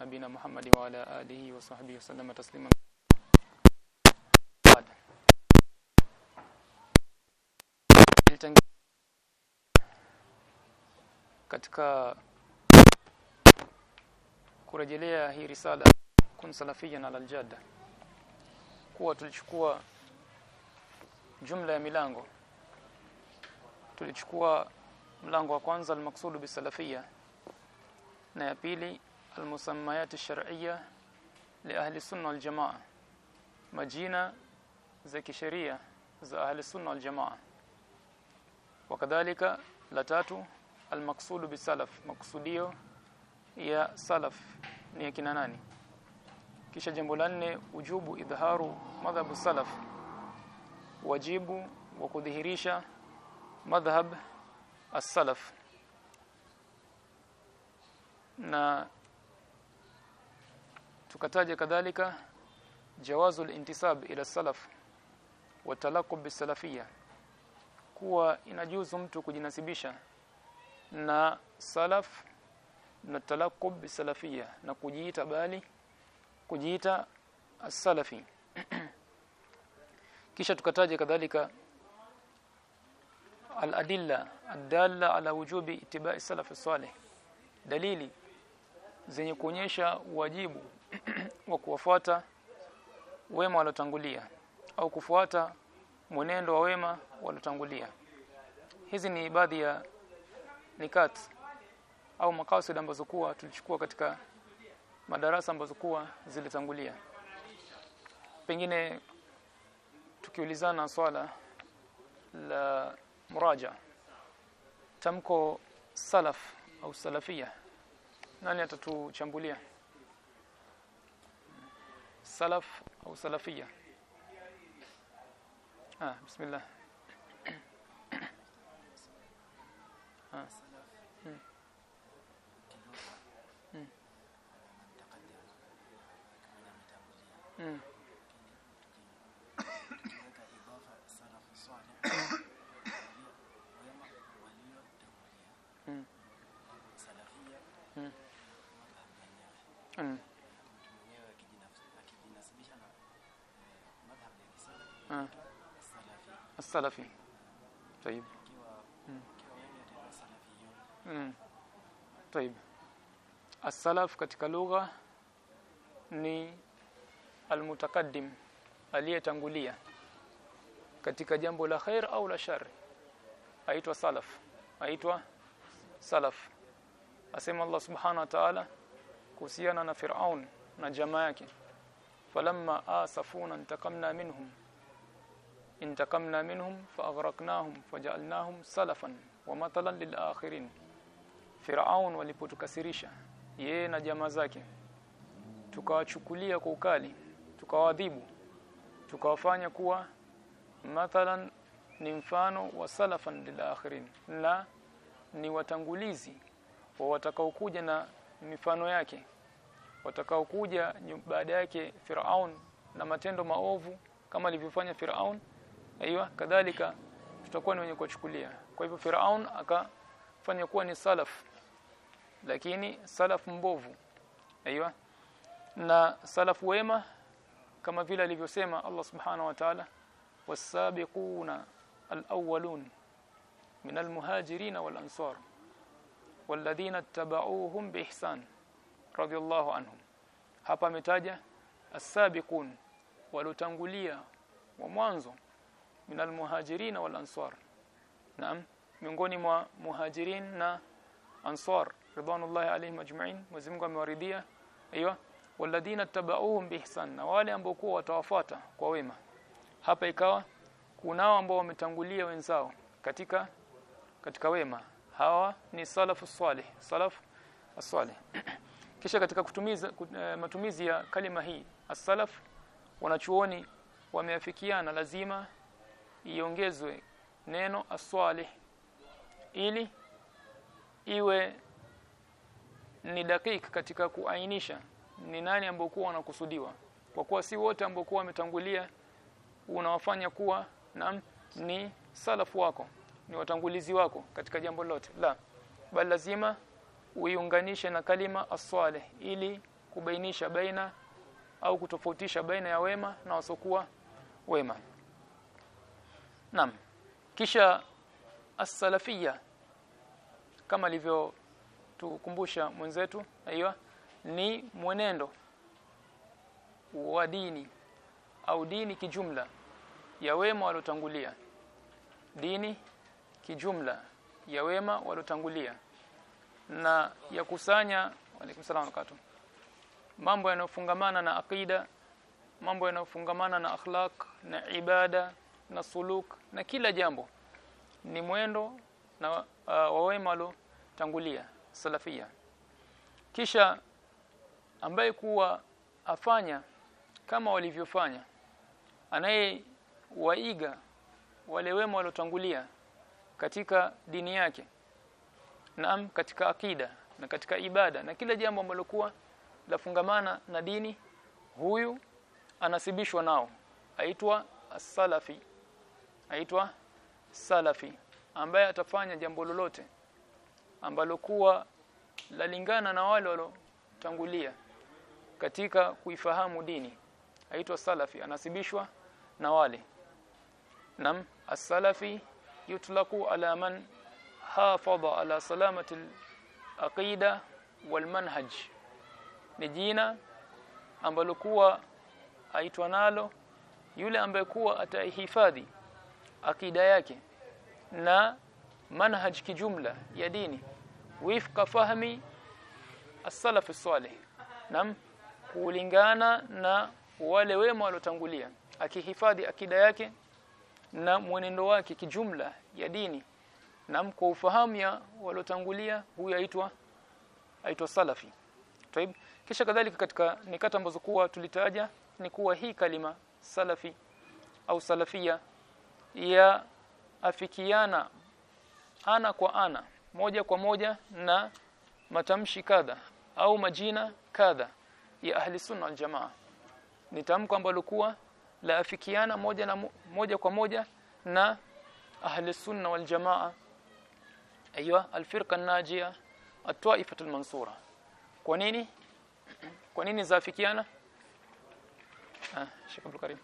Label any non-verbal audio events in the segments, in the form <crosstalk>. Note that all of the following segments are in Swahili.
نبينا محمد وعلى آله وصحبه وسلم تسليما katika kurejelea hii risala kun salafiyan ala aljada kuwa tulichukua jumla ya milango tulichukua mlango wa kwanza almaqsudu bisalafia na ya pili almusammayat ash-shar'iyya li ahli sunna wal jamaa majina za kisheria za ahli sunna wal jamaa wakadhalika la tatu almaqsudu bisalaf maksudio ya salaf ni akina nani kisha jambo la nne ujubu idharu madhhabu salaf wajibu wa kudhihirisha madhhab as-salaf na tukataja kadhalika? Jawazul al-intisab ila salaf wa talaqub bisalafiyya kuwa inajuzu mtu kujinasibisha na salaf na talaqub bisalafia na kujiita bali kujiita as-salafi. <clears throat> Kisha tukataja kadhalika al-adilla ad-dalla ala wujubi ittiba'i salaf salih dalili zenye kuonyesha wajibu wa kuwafuata wema walotangulia au kufuata mwenendo wa wema walotangulia hizi ni baadhi ya nikat au makasid ambazo kuwa tulichukua katika madarasa ambazo kuwa zilitangulia. Pengine tukiulizana swala la muraja tamko salaf au salafia nani atatuchambulia salaf au salafia ah bismillah ah hmm. Hmm. Hmm. Hmm. Hmm. Hmm. Ah السلفي طيب mm. طيب السلف katika lugha ni almutakaddim aliyetangulia katika jambo la khair au la shar aitwa salaf aitwa salaf asema Allah subhanahu wa ta'ala kuhusiana na Firaun na jamaa yake falamma asafuna intakamna minhum intakamna minhum faaghraqnahum faja'alnahum salafan wa matalan lil Firaun walipotukasirisha yeye na jamaa zake tukawachukulia kwa ukali tukawadhibu tukawafanya kuwa mathalan ni mfano wa salafan lil akhirin na ni watangulizi wa watakaokuja na mifano yake watakaokuja baada yake Firaun na matendo maovu kama alivyofanya Firaun aiywa kadhalika tutakuwa ni wenye kuchukulia kwa hivyo Firaun akafanya kuwa ni salaf lakini salaf mbovu aiywa na salaf wema kama vile alivyosema Allah subhanahu wa ta'ala wasabiquna alawwalun min almuhajirin walansar والذين اتبعوهم باحسان رضي الله عنهم hapa ametaja as-sabiqun walotangulia wa mwanzo minal almuhajirin wal ansar. Naam miongoni mwa muhajirin na ansar ridwanullahi alayhim ajma'in Mwenyezi Mungu amewaridhia. Aiywa walladhina tabauhum bihsan na wale ambao kwa watawafuata kwa wema. Hapa ikawa kunao ambao wametangulia wenzao katika katika wema. Hawa ni salafu salih salaf as-salih. <clears throat> Kisha katika kutumiza matumizi ya kalima hii as-salaf wanachuoni wameafikiana lazima iongezwe neno as-salih ili iwe ni dakika katika kuainisha ni nani ambao kuwa wanakusudiwa. Kwa kuwa si wote ambao kuwa wametangulia unawafanya kuwa na ni salafu wako ni watangulizi wako katika jambo lote. La bali lazima uiunganishe na kalima as-salih ili kubainisha baina au kutofautisha baina ya wema na wasokuwa wema Naam. Kisha as-salafiyya kama alivyo tukumbusha mwenzetu aiyo ni mwenendo wa dini au dini kijumla ya wema walotangulia dini kijumla ya wema walotangulia na ya kusanya waalaikum salaam mambo yanayofungamana na akida mambo yanayofungamana na akhlaq na ibada na suluk na kila jambo. Ni mwendo na uh, wawema waliotangulia salafia. Kisha ambaye kuwa afanya kama walivyofanya anaye waiga wale wema waliotangulia katika dini yake naam katika akida na katika ibada na kila jambo ambalo kuwa lafungamana na dini huyu anasibishwa nao. Aitwa as-salafi aitwa salafi ambaye atafanya jambo lolote ambalo kuwa lalingana na wale walotangulia katika kuifahamu dini. Aitwa salafi anasibishwa na wale. Nam as-salafi yutlaqu ala man hafadha ala salamati al-aqida wal manhaj ni jina ambalo kuwa aitwa nalo yule ambaye kuwa atahifadhi akida yake na manhaj kijumla ya dini. Wifqa fahmi as-salaf as-salih. Nam kulingana na wale wema waliotangulia. Akihifadhi akida yake na mwenendo wake kijumla ya dini. Nam kwa ufahamu ya waliotangulia huyu aitwa aitwa salafi. Taib. kisha kadhalika katika nikata ambazo kuwa tulitaja ni kuwa hii kalima salafi au salafia ya afikiana ana kwa ana moja kwa moja na matamshi kadha au majina kadha ya ahli sunna wal jamaa. Ni tamko ambalo kuwa la afikiana moja na moja kwa moja na ahli sunna wal jamaa. Aiywa alfirqa najia at-ta'ifatul mansura. Kwa nini? Kwa nini zaafikiana ah Abdul Karim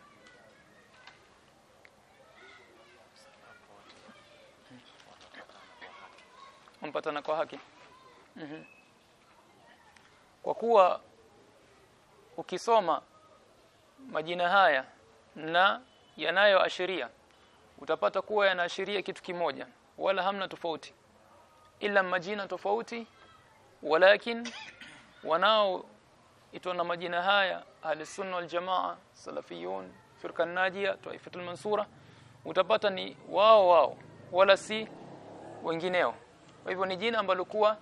mpatana kwa haki. Mm -hmm. kwa kuwa ukisoma majina haya na yanayoashiria utapata kuwa yanaashiria kitu kimoja wala hamna tofauti. Ila majina tofauti walakin wanao itwa na majina haya ahlusunna wal jamaa salafiyun firqa najia taifatul mansura utapata ni wao wao wala si wengineo kwa hivyo ni jina ambalo kuwa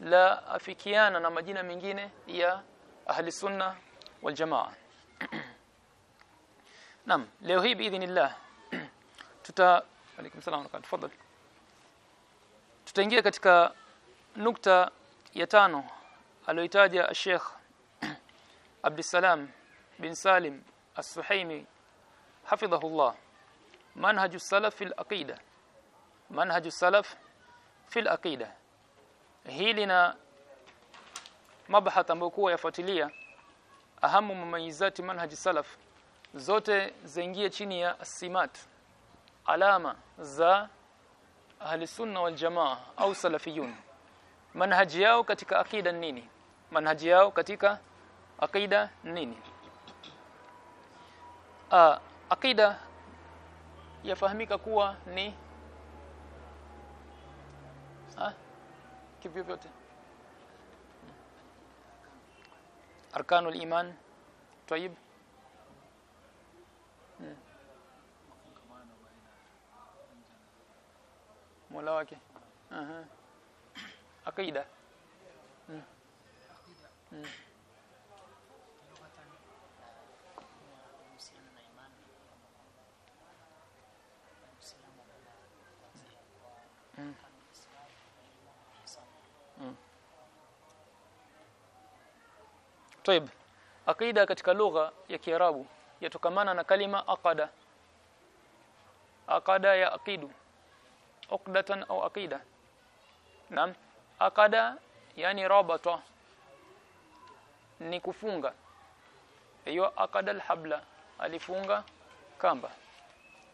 la afikiana na majina mengine ya ahli sunna wal jamaa. <clears throat> Naam leo hii biidhnillah <clears throat> tuta alaykum salaam wa tafadhali. Tutaingia katika nukta ya tano aliyoitaja Sheikh <clears throat> Abdussalam bin Salim As-Suhaimi hafidhahullah. Manhaju salaf fil aqida manhaju salaf fil aqida hili na mabhath ambayo kwa yafuatilia ahamu mumayizati manhaj salaf zote zaingia chini ya simat alama za ahli sunna wal jamaa au salafiyun manhaji yao katika akida nini manhaji yao katika aqida nini A, akida yafahamika kuwa ni kivyo vyote arkanul iman طيب mola wake aha akida mm. mm. Tayeb. Aqida katika lugha ya Kiarabu yatokamana na kalima aqada. Aqada ya aqidu. Uqdatan au aqida. Naam. Aqada yani rabata ni kufunga. Hiyo aqada alhabla alifunga kamba.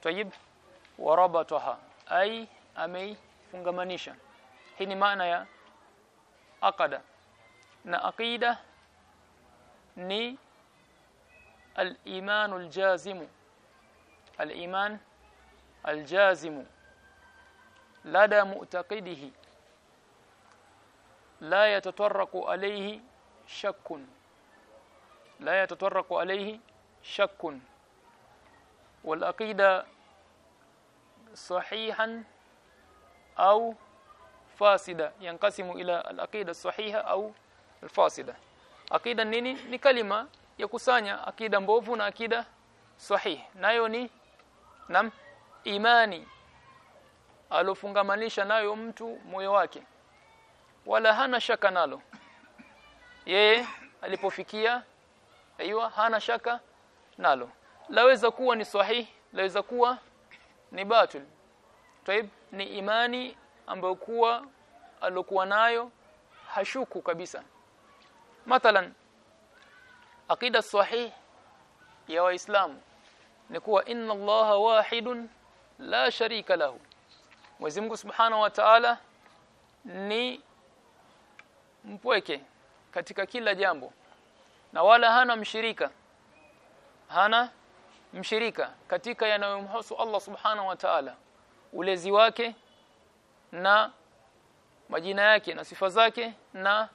Tayeb wa rabataha ai ameifungamanisha. Hii ni maana ya aqada na aqida ni al-iman al-jazim al-iman al-jazim lada mu'taqidihi la yatatarraqu alayhi shakkun la yatatarraqu alayhi shakkun wal aqida sahihan au fasida yankasimu ila al-aqida sahiha au al-fasida nini? Ni kalima ya kusanya akida mbovu na akida sahihi nayo ni nam? Imani. Alofungamanisha nayo mtu moyo wake. Wala hana shaka nalo. Yeye alipofikia aiwa hana shaka nalo. Laweza kuwa ni sahihi laweza kuwa ni batil. Taib ni imani ambayo kuwa alokuwa nayo hashuku kabisa mathalan aqida sahih ya waislamu ni kuwa inna allaha wahidun la sharika lahu. Mwenyezi Mungu Subhanahu wa Ta'ala ni mpweke katika kila jambo na wala hana mshirika hana mshirika katika yanayomhusu Allah Subhanahu wa Ta'ala ulezi wake na majina yake na sifa zake na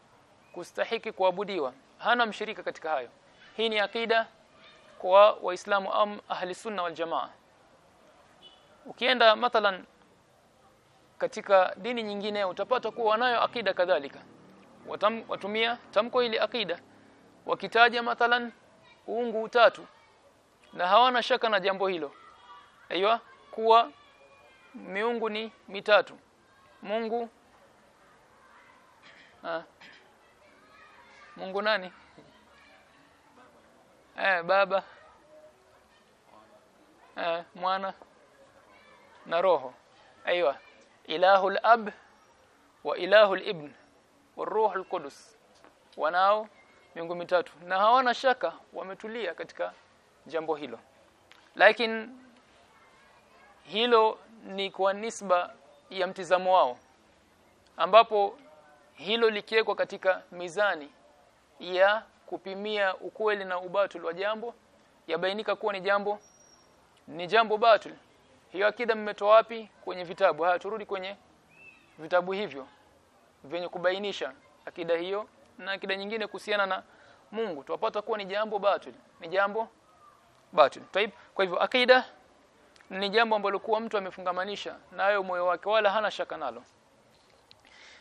kustahiki kuabudiwa. Hana mshirika katika hayo. Hii ni akida kwa waislamu am ahli sunna wal jamaa. Ukienda mathalan katika dini nyingine utapata kuwa wanayo akida kadhalika. Watam, watumia tamko ili akida. Wakitaja mathalan uungu utatu na hawana shaka na jambo hilo. Aiywa kuwa miungu ni mitatu. Mungu ha. Mungu nani? Eh baba. Eh mwana. Na roho. Aiywa ilahul ab wa ilahul ibn wa ruhul qudus. Wanao miungu mitatu. Na hawana shaka wametulia katika jambo hilo. Lakini hilo ni kwa nisba ya mtizamo wao. Ambapo hilo likiwekwa katika mizani ya kupimia ukweli na ubatul wa jambo yabainika kuwa ni jambo ni jambo batul hiyo akida mmetoa wapi? Kwenye vitabu. Haya turudi kwenye vitabu hivyo venye kubainisha akida hiyo na akida nyingine kuhusiana na Mungu. Tuwapata kuwa ni jambo batil. Ni jambo batil. Taib. Kwa hivyo akida ni jambo ambalo kuwa mtu amefungamanisha nayo moyo wake wala hana shaka nalo.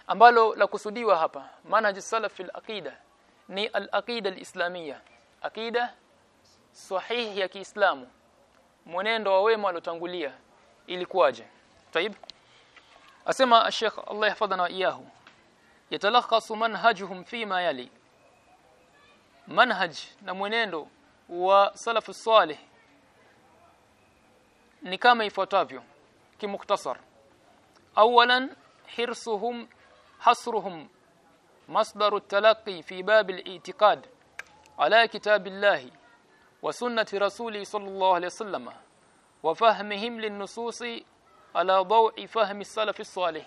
Ambalo la kusudiwa hapa manhaj salaf fil aqida ni al-aqida al-islamia aqida sahihi ya Kiislamu mwenendo wa wema waliotangulia ilikuwaje taib asema Sheikh Allah yahfadhana wa iyahu yatalakhasu manhajuhum fima yali manhaj na mwenendo wa salafu salih ni kama ifuatavyo kimuktasar awalan hirsuhum hasruhum مصدر التلقي في باب الاعتقاد على كتاب الله وسنة رسوله صلى الله عليه وسلم وفهمهم للنصوص على ضوء فهم السلف الصالح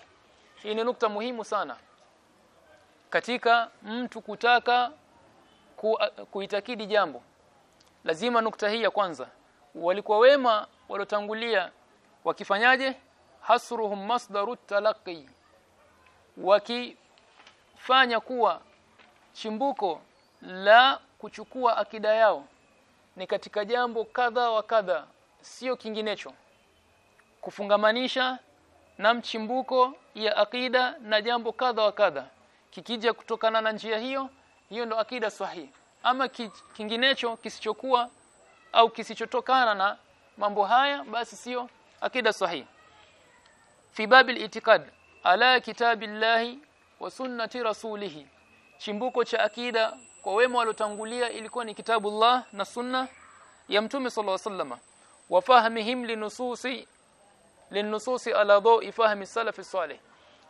hii ni nukta muhimu sana katika mtu kutaka ku, kuitakidi jambo lazima nukta hii ya kwanza walikuwa wema waliotangulia wakifanyaje hasruhum masdaru talaqi wakifanya kuwa chimbuko la kuchukua akida yao ni katika jambo kadha wa kadha sio kinginecho. Kufungamanisha na mchimbuko ya akida na jambo kadha wa kadha. Kikija kutokana na njia hiyo hiyo ndo akida sahihi. Ama kinginecho kisichokuwa au kisichotokana na mambo haya basi sio akida sahihi. Fi babil itiqad ala kitabillahi wa sunnati rasulih chimbuko cha akida kwa wema waliotangulia ilikuwa ni kitabullah na sunna ya mtume sallallahu alaihi wasallam. Wa fahmihim linususi linususi ala dhawi fahmi salaf salih.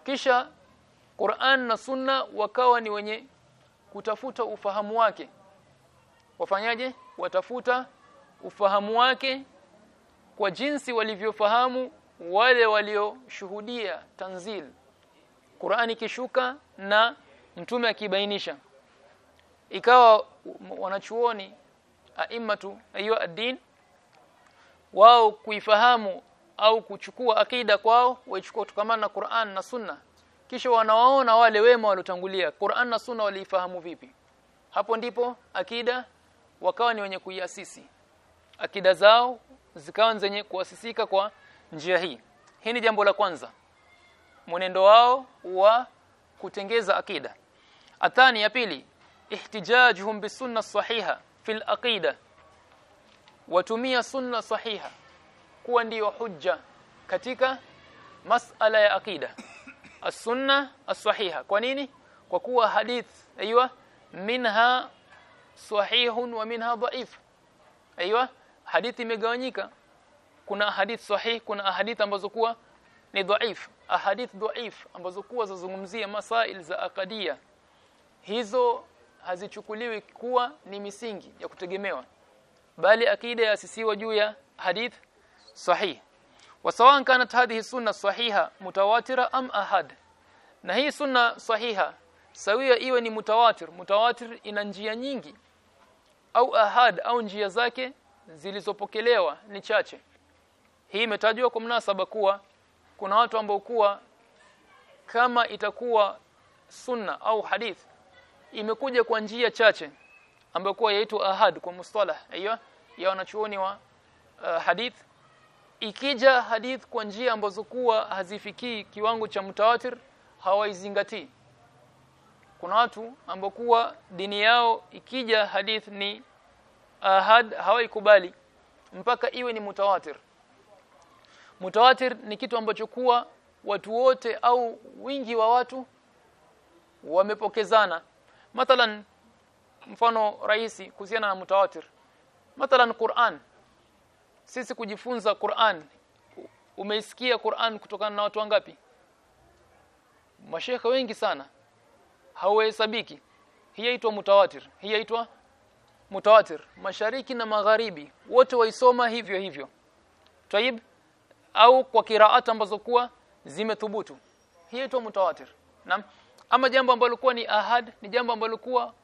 Kisha Qur'an na sunna wakawa ni wenye kutafuta ufahamu wake. Wafanyaje? Watafuta ufahamu wake kwa jinsi walivyofahamu wale walioshuhudia tanzil Qur'ani kishuka na mtume akibainisha. Ikawa wanachuoni aimatu ayo ad-din wao kuifahamu au kuchukua akida kwao waichukua kutokamana na Qur'an na Sunna. Kisha wanawaona wale wema waliotangulia Qur'an na Sunna waliifahamu vipi? Hapo ndipo akida wakawa ni wenye kuiasisi. Akida zao zikawa zenye kuasisika kwa njia hii. Hii ni jambo la kwanza mwenendo wao wa kutengeza akida. Athani ya pili ihtijajuhum bisunna sahiha fil aqida. Watumia sunna sahiha kuwa ndiyo hujja katika masala ya akida. As-sunna as-sahiha. Kwa nini? Kwa kuwa hadith aiywa minha sahihun wa minha dhaif aiywa hadithi imegawanyika. Kuna hadith sahih kuna hadith ambazo kuwa ni dhaif ahadith dhaif ambazo kuwa zazungumzia masail za akadia hizo hazichukuliwi kuwa ni misingi ya kutegemewa bali akida yasisiwa juu ya hadith sahih. Wasawa kanat hadhihi sunna sahiha mutawatira am ahad na hii sunna sahiha sawia iwe ni mutawatir. Mutawatir ina njia nyingi au ahad au njia zake zilizopokelewa ni chache. Hii imetajwa kwa mnasaba kuwa kuna watu ambao kuwa kama itakuwa sunna au hadith imekuja kwa njia chache ambayo kuwa yaitwa ahad kwa mustalah. Aiyo ya wanachuoni wa uh, hadith. Ikija hadith kwa njia ambazo kuwa hazifikii kiwango cha mutawatir hawaizingatii. Kuna watu ambao kuwa dini yao ikija hadith ni ahad hawaikubali mpaka iwe ni mutawatir mutawatir ni kitu ambacho kuwa watu wote au wingi wa watu wamepokezana. Mathalan mfano rahisi kuhusiana na mutawatir. Mathalan Qur'an. Sisi kujifunza Qur'an. Umeisikia Qur'an kutokana na watu wangapi? Mashekhe wengi sana. Hauhesabiki hii yaitwa mutawatir. Hii yaitwa mutawatir. Mashariki na magharibi. Wote waisoma hivyo hivyo. Taib au kwa kiraati ambazo kuwa zimethubutu. Hii yaitwa mutawatir. Naam. Ama jambo ambalo kuwa ni ahad ni jambo ambalo kuwa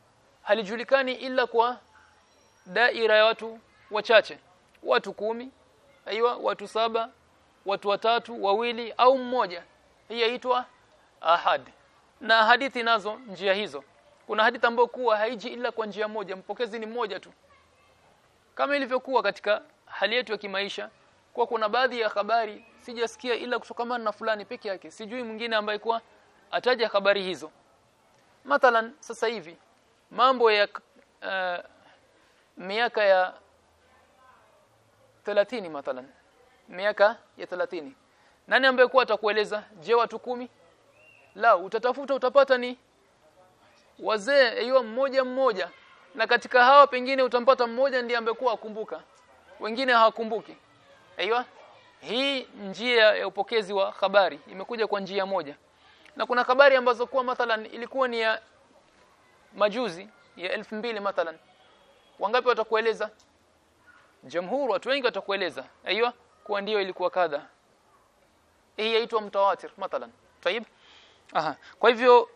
halijulikani ila kwa daira ya watu wachache. Watu kumi aiywa watu saba watu watatu wawili au mmoja. Hii yaitwa ahad. Na hadithi nazo njia hizo. Kuna hadithi ambayo kuwa haiji ila kwa njia moja. Mpokezi ni mmoja tu. Kama ilivyokuwa katika hali yetu ya kimaisha kwa kuna baadhi ya habari sijasikia ila kutokamana na fulani peke yake. Sijui mwingine ambaye kwa ataja habari hizo. Mathalan sasa hivi mambo ya uh, miaka ya 30 mathalan. Miaka ya 30 nani ambaye kwa atakueleza? Je watu kumi? La utatafuta utapata ni wazee hiyo mmoja mmoja. Na katika hawa pengine utampata mmoja ndiye ambaye kwa akumbuka. Wengine hawakumbuki aiywa hii njia ya upokezi wa habari imekuja kwa njia moja. Na kuna habari ambazo kuwa mathalan ilikuwa ni ya majuzi ya elfu mbili mathalan. Wangapi watakueleza? Jamhuri watu wengi watakueleza. Aiywa kuwa ndio ilikuwa kadha. Hii yaitwa mtawatir mathalan. Tayib aha. Kwa hivyo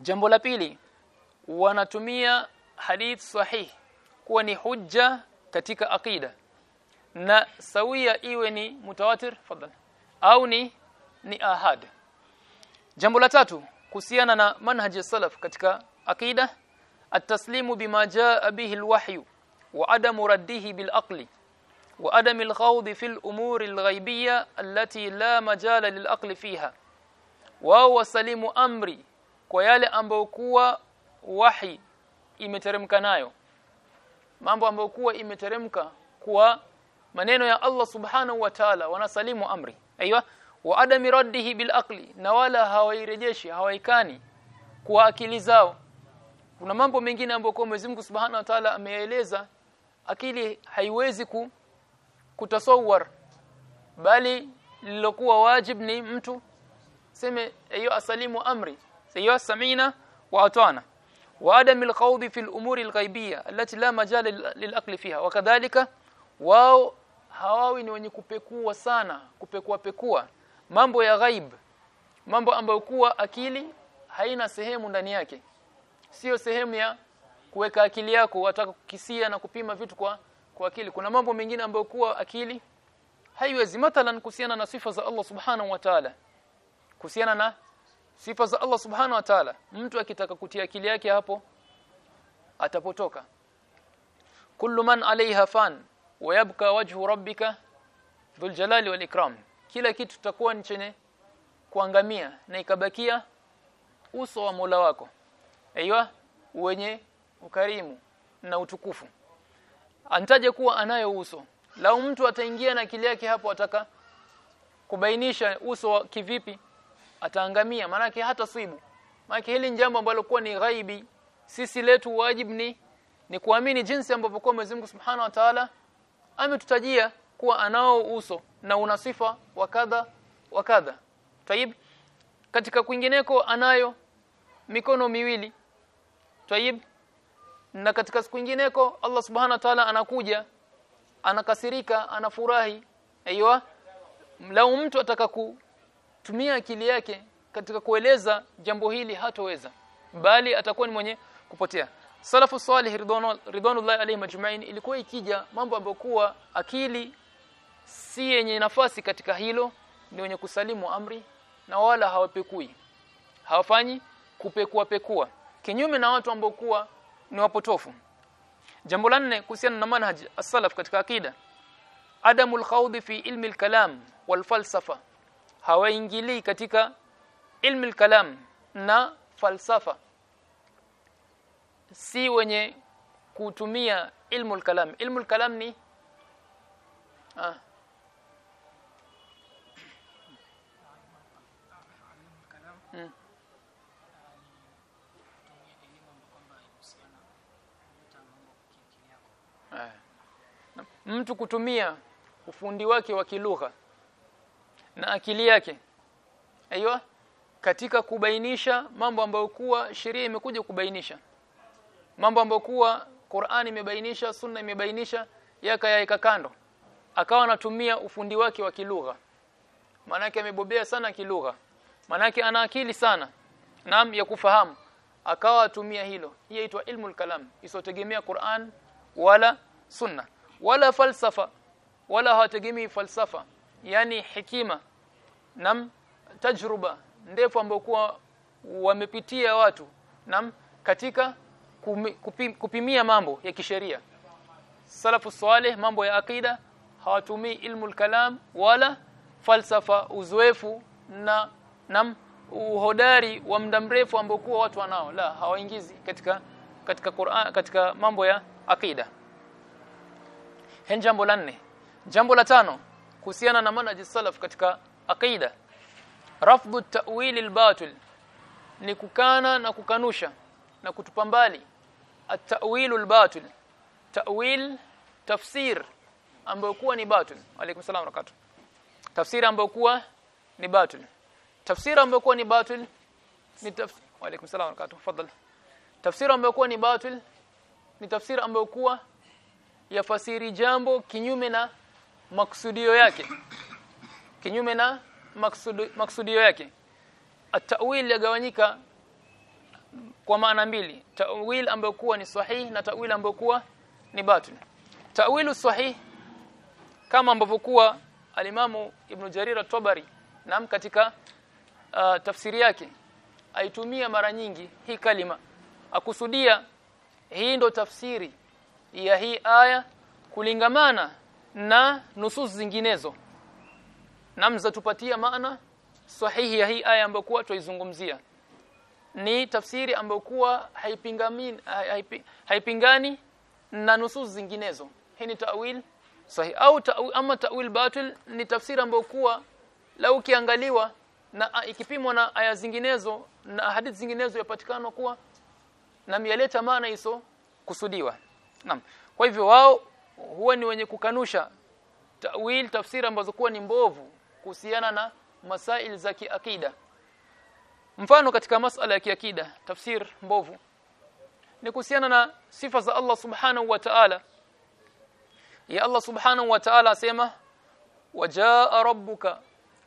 jambo la pili wanatumia hadith sahih kuwa ni hujja katika akida na sawia iwe ni mutawatir fadhal au ni ni ahad jambo la tatu kuhusiana na manhaj salaf katika akida at-taslimu bima jaa bihi al-wahyu wa adamu raddihi bil aqli wa adam al-khawd fi al-umur al-ghaybiyya allati la majala lil aqli fiha wao wasalimu amri kwa yale ambayo kuwa wahi imeteremka nayo mambo ambayo kuwa imeteremka kwa maneno ya Allah subhanahu wa ta'ala wanasalimu amri. Aiywa wa adami raddihi bil aqli na wala hawairejeshi hawaikani kwa akili zao. Kuna mambo mengine ambayo kwa Mwenyezi Mungu Subhanahu wa Ta'ala ameeleza akili haiwezi ku, kutasawwar. Bali lilokuwa wajib ni mtu seme ayo asalimu amri. Sayo samina wa atana wa adam alkhawd fi al-umuri al-ghaibiyya allati la majala lil-aqli fiha. Wa kadhalika wao hawawi ni wenye kupekua sana kupekua pekua. Mambo ya ghaib mambo ambayo kuwa akili haina sehemu ndani yake. Sio sehemu ya kuweka akili yako wataka kukisia na kupima vitu kwa kwa akili. Kuna mambo mengine ambayo kuwa akili haiwezi. Mathalan kuhusiana na sifa za Allah subhanahu wa ta'ala. Kuhusiana na sifa za Allah subhanahu wa ta'ala. Mtu akitaka kutia akili yake hapo atapotoka. Kullu man alaiha fan wayabqa wajhu rabbika dhul jalali wal ikram kila kitu tutakuwa ni chenye kuangamia na ikabakia uso wa Mola wako aiywa wenye ukarimu na utukufu antaje kuwa anayo uso lau mtu ataingia na akili yake hapo ataka kubainisha uso wa kivipi ataangamia maanake hata swibu maana hili jambo ambalo kuwa ni ghaibi sisi letu wajibu ni ni kuamini jinsi ambavyo kwa Mwenyezi Mungu Subhanahu wa Ta'ala ametutajia kuwa anao uso na una sifa wa kadha wa kadha. Tayib katika kwingineko anayo mikono miwili. Tayib na katika siku nyingineko Allah Subhanahu wa Ta'ala anakuja anakasirika anafurahi. Aiywa lau mtu ataka kutumia akili yake katika kueleza jambo hili hatoweza bali atakuwa ni mwenye kupotea salafu salih ridwanullahi alayhi majma'in ilikuwa ikija mambo ambayo kuwa akili si yenye nafasi katika hilo ni wenye kusalimu amri na wala hawapekui. Hawafanyi kupekua pekua kinyume na watu ambao kuwa ni wapotofu. Jambo la nne kuhusiana na manhaj as-salaf katika akida. Adamul khawd fi ilmi al-kalam wal falsafa. Hawaingilii katika ilmi al-kalam na falsafa si wenye kutumia ilmu al-kalam. Ilmu al-kalam ni Hmm. mtu kutumia ufundi wake wa kilugha na akili yake. Aiyo katika kubainisha mambo ambayo kuwa sheria imekuja kubainisha mambo ambayo kuwa Qur'ani imebainisha sunna imebainisha yaka yakayaweka kando. Akawa anatumia ufundi wake wa kilugha. Maanake amebobea sana kilugha. Maanake ana akili sana. Naam ya kufahamu. Akawa atumia hilo. Hii inaitwa ilmu kalam. Isotegemea Qur'an wala sunna. Wala falsafa. Wala hawategemei falsafa. Yani hikima nam tajruba. Ndefu ambayo kuwa wamepitia watu. Nam katika kupim, kupimia mambo ya kisheria. Salafu salih mambo ya akida hawatumii ilmu kalam wala falsafa uzoefu na nam uhodari wa muda mrefu ambao kuwa watu wanao. La hawaingizi katika katika Qur'an katika mambo ya akida hen jambo la nne. Jambo la tano kuhusiana na manhaji salaf katika akida rafdhu ta'wil al-batil ni kukana na kukanusha na kutupa mbali at-ta'wil al-batil ta'wil tafsir ambayo kuwa ni batil. Alaykum salaam wabarakatuh tafsiri ambayo kuwa ni batil. Tafsiri ambayo kuwa ni batil ni tafsir alaykum salaam wabarakatuh tafadhali tafsiri ambayo kuwa ni batil ni ambayo kuwa yafasiri jambo kinyume na maksudio yake. Kinyume na maksudio yake. At-ta'wil yagawanyika kwa maana mbili. Ta'wil ambayo kuwa ni sahihi na ta'wil ambayo kuwa ni batil. Ta'wilu sahih kama ambavyo kuwa alimamu ibn Jarir at-Tabari nam katika uh, tafsiri yake aitumia mara nyingi hii kalima. Akusudia hii ndo tafsiri ya hii aya kulingamana na nusus zinginezo. Namza tupatia maana sahihi ya hii aya ambayo kuwa tuizungumzia ni tafsiri ambayo kuwa haipingamini haipi, haipingani na nusus zinginezo hii ni tawil sahihi au ta'wil, ama tawil batil ni tafsiri ambayo kuwa lau kiangaliwa na ikipimwa na aya zinginezo na hadithi zinginezo yapatikana kuwa na mialeta maana hizo kusudiwa Naam. Kwa hivyo wao huwa ni wenye kukanusha tawil tafsiri ambazo kuwa ni mbovu kuhusiana na masail za kiakida. Mfano katika masala ya kiakida tafsir mbovu ni kuhusiana na sifa za Allah subhanahu wa ta'ala. Ya Allah subhanahu wa ta'ala asema wajaa rabbuka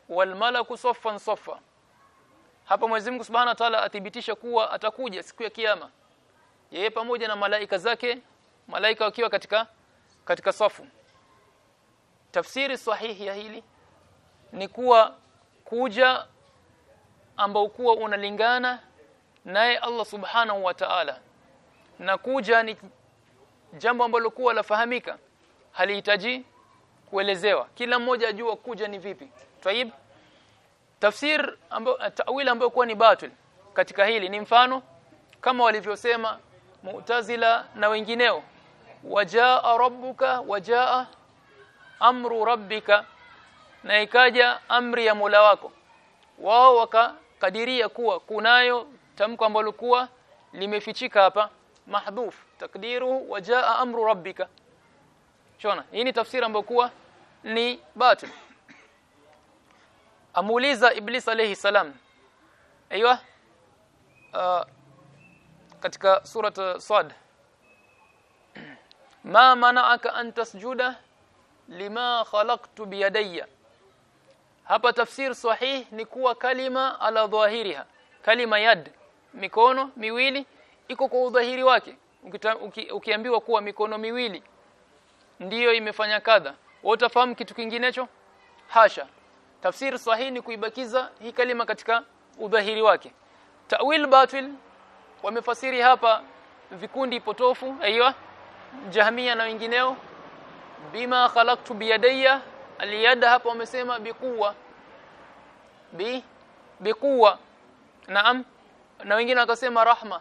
wal malaku saffan saffa. Hapa Mwenyezi Mungu Subhanahu wa Ta'ala athibitisha kuwa atakuja siku ya kiyama yeye pamoja na malaika zake malaika wakiwa katika katika safu. Tafsiri sahihi ya hili ni kuwa kuja ambao kuwa unalingana naye Allah Subhanahu wa Ta'ala. Na kuja ni jambo ambalo kuwa lafahamika halihitaji kuelezewa. Kila mmoja ajua kuja ni vipi. Tayib tafsir ambayo tawili ambayo kuwa ni batil katika hili ni mfano kama walivyosema mu'tazila na wengineo. Wajaa rabbuka wajaa amru rabbika. Na ikaja amri ya Mola wako. Wao wakakadiria kuwa kunayo tamko ambalo kuwa limefichika hapa mahdhuf takdiru wajaa amru rabbika. Shona hii ni tafsiri ambayo kuwa ni batil amuuliza iblis alayhi salam. Aiywa uh, katika surat sad. <clears throat> Ma mana'aka an tasjuda lima khalaqtu biyadayya hapa tafsir sahih ni kuwa kalima ala dhahiriha. Kalima yad mikono miwili iko kwa udhahiri wake. Ukita, uki, ukiambiwa kuwa mikono miwili ndiyo imefanya kadha. Utafahamu kitu kinginecho? Hasha. Tafsir sahih ni kuibakiza hii kalima katika udhahiri wake. Ta'wil batil wamefasiri hapa vikundi potofu aiywa jahmia na wengineo. Bima khalaqtu biyadayya aliyada hapo wamesema bikuwa bi bikuwa naam. Na wengine wakasema rahma.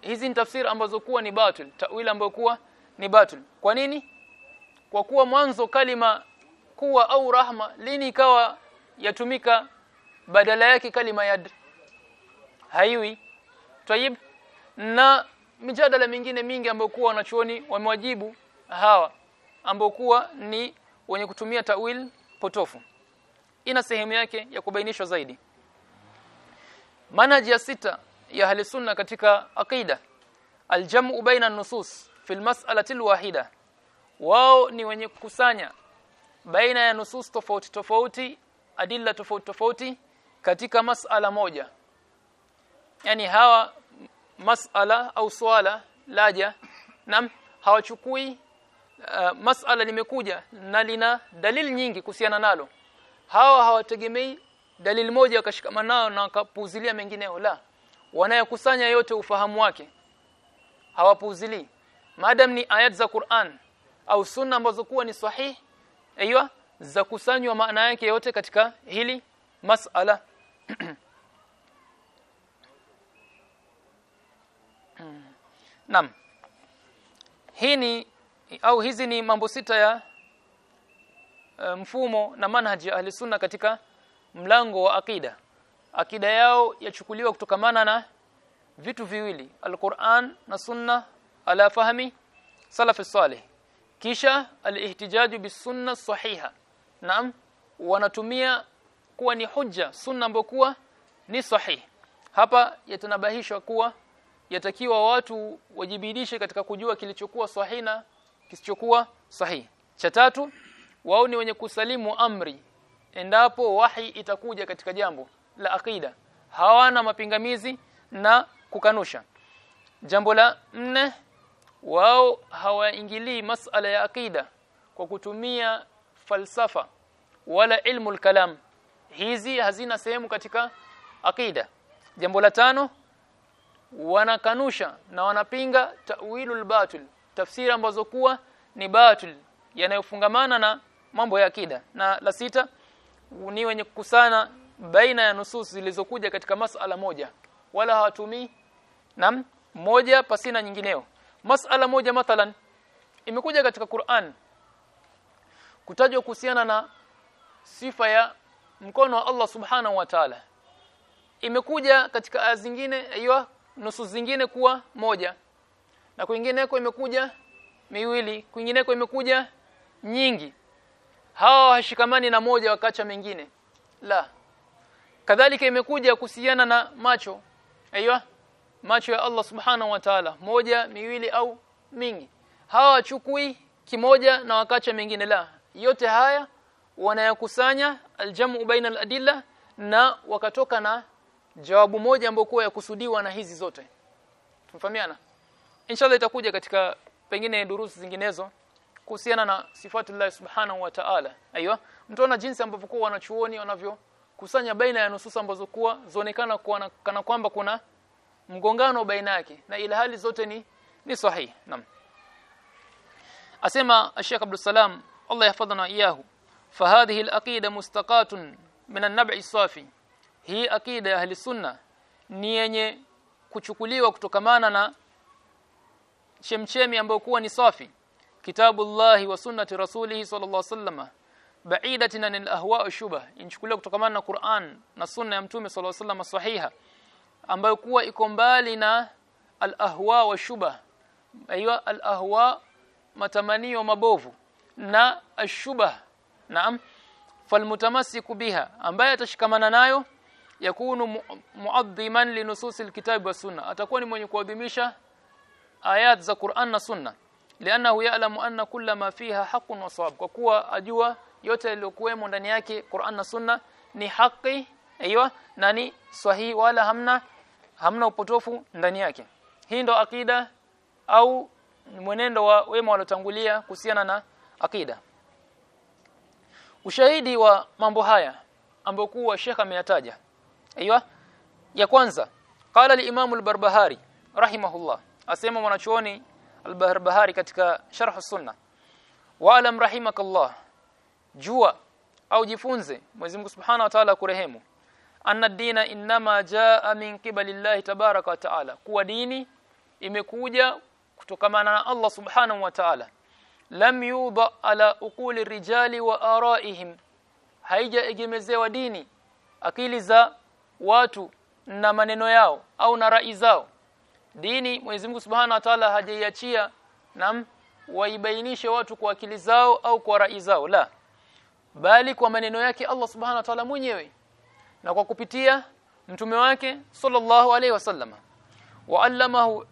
Hizi ni tafsiri ambazo kuwa ni batil. Ta'wil ambayo kuwa ni batil. Kwa nini? Kwa kuwa mwanzo kalima kuwa au rahma lini ikawa yatumika badala yake kalima yad haiwi. Tayib. Na mijadala mingine mingi ambayo kuwa wanachuoni wamewajibu hawa ambao kuwa ni wenye kutumia tawil potofu. Ina sehemu yake ya kubainishwa zaidi. Manhaji ya sita ya ahli sunna katika aqida aljamu baina nusus fil mas'alati alwahida wao ni wenye kukusanya baina ya nusus tofauti tofauti adilla tofauti tofauti katika masala moja. Yani hawa masala au swala laja nam hawachukui uh, masala limekuja na lina dalili nyingi kuhusiana nalo. Hawa hawategemei dalili moja wakashikamana nao na wakapuuzilia mengineo. La wanayakusanya yote ufahamu wake. Hawapuuzili madam ni ayat za Qur'an au sunna ambazo kuwa ni sahihi aiywa za kusanywa maana yake yote katika hili masala. <clears throat> Naam. Hii ni au hizi ni mambo sita ya uh, mfumo na manhaji ahli sunna katika mlango wa akida. Akida yao yachukuliwa kutokamana na vitu viwili, Al-Qur'an na Sunna ala fahmi salaf salih. Kisha alihtijaju bis-sunna sahiha. Naam, wanatumia kuwa ni hujja sunna ambayo kuwa ni sahih Hapa yatanabahishwa kuwa yatakiwa watu wajibidishe katika kujua kilichokuwa sahihi na kisichokuwa sahihi. Cha tatu, wao ni wenye kusalimu amri endapo wahi itakuja katika jambo la akida. Hawana mapingamizi na kukanusha. Jambo la nne, wao hawaingilii masala ya akida kwa kutumia falsafa wala ilmu kalam hizi hazina sehemu katika akida jambo la tano wanakanusha na wanapinga ta'wilul batil tafsiri ambazo kuwa ni batil yanayofungamana na mambo ya akida. Na la sita ni wenye kukusana baina ya nusus zilizokuja katika masala moja. Wala hawatumii nam moja pasina nyingineo. Masala moja mathalan imekuja katika Qur'an kutajwa kuhusiana na sifa ya mkono wa Allah subhanahu wa ta'ala. Imekuja katika aya zingine aiyo nusu zingine kuwa moja na kwingineko imekuja miwili kwingineko imekuja nyingi. Hawa hashikamani na moja wakacha mengine. La kadhalika imekuja kuhusiana na macho. Aiyo macho ya Allah subhanahu wa ta'ala moja miwili au mingi. Hawa wachukui kimoja na wakacha mengine. La yote haya wanayakusanya aljamu baina aladilla na wakatoka na jawabu moja ambayo kwa yakusudiwa na hizi zote. Tumfahamiana inshallah itakuja katika pengine durusi zinginezo kuhusiana na sifatullah subhanahu wa ta'ala. Aiywa mtaona jinsi ambavyo kwa wanachuoni wanavyokusanya baina ya nususa ambazo kuwa zionekana kuwa kana kwamba kuna mgongano baina yake na ila hali zote ni ni sahihi. Naam. Asema Sheikh Abdul Salam Allah yahfadhana iyahu fahadhihi al-aqida mustaqatun min an-nab'i safi hii aqida ahli sunna ni yenye kuchukuliwa kutokamana na chemchemi ambayo kuwa ni safi. Kitabullahi wa sunnati rasulih sallallahu alaihi wasallam. Ba'idatin anil ahwa' shubha. Inchukuliwa kutokamana na Qur'an na sunna ya mtume sallallahu alaihi wasallam sahiha ambayo kuwa iko mbali na al-ahwa wa shubha. Aiywa al-ahwa matamanio mabovu na ashubha naam. Falmutamassiku biha ambaye atashikamana nayo yakunu muadhiman linususil kitabi wa sunna. Atakuwa ni mwenye kuadhimisha ayat za Qur'an na sunna. Lianahu ya'lamu anna kulla ma fiha haqqun wa sawab. Kwa kuwa ajua yote yaliyokuwemo ndani yake Qur'an na sunna ni haki aiywa na ni sahihi wala hamna hamna upotofu ndani yake. Hii ndo akida au mwenendo wa wema waliotangulia kuhusiana na akida ushahidi wa mambo haya ambayo kuwa Sheikh ameyataja aiywa ya kwanza qala al-Imam al-Barbahari rahimahullah asema mwanachuoni al-Barbahari katika sharh sunna wa rahimakallah. Jua au jifunze Mwenyezi Mungu Subhanahu wa Ta'ala kurehemu. Anna dina inma jaa min qibalillahi tabaraka wa ta'ala. Kuwa dini imekuja kutokamana na Allah Subhanahu wa Ta'ala. Lam yuba ala uquli rijali wa araihim. Haijaegemezewa dini akili za watu na maneno yao au na rai zao dini Mwenyezi Mungu Subhanahu wa Ta'ala hajaiachia nam waibainishe watu kwa akili zao au kwa rai zao la. Bali kwa maneno yake Allah Subhanahu wa Ta'ala mwenyewe. Na kwa kupitia mtume wake sallallahu alaihi wasallam. Wa'allamahu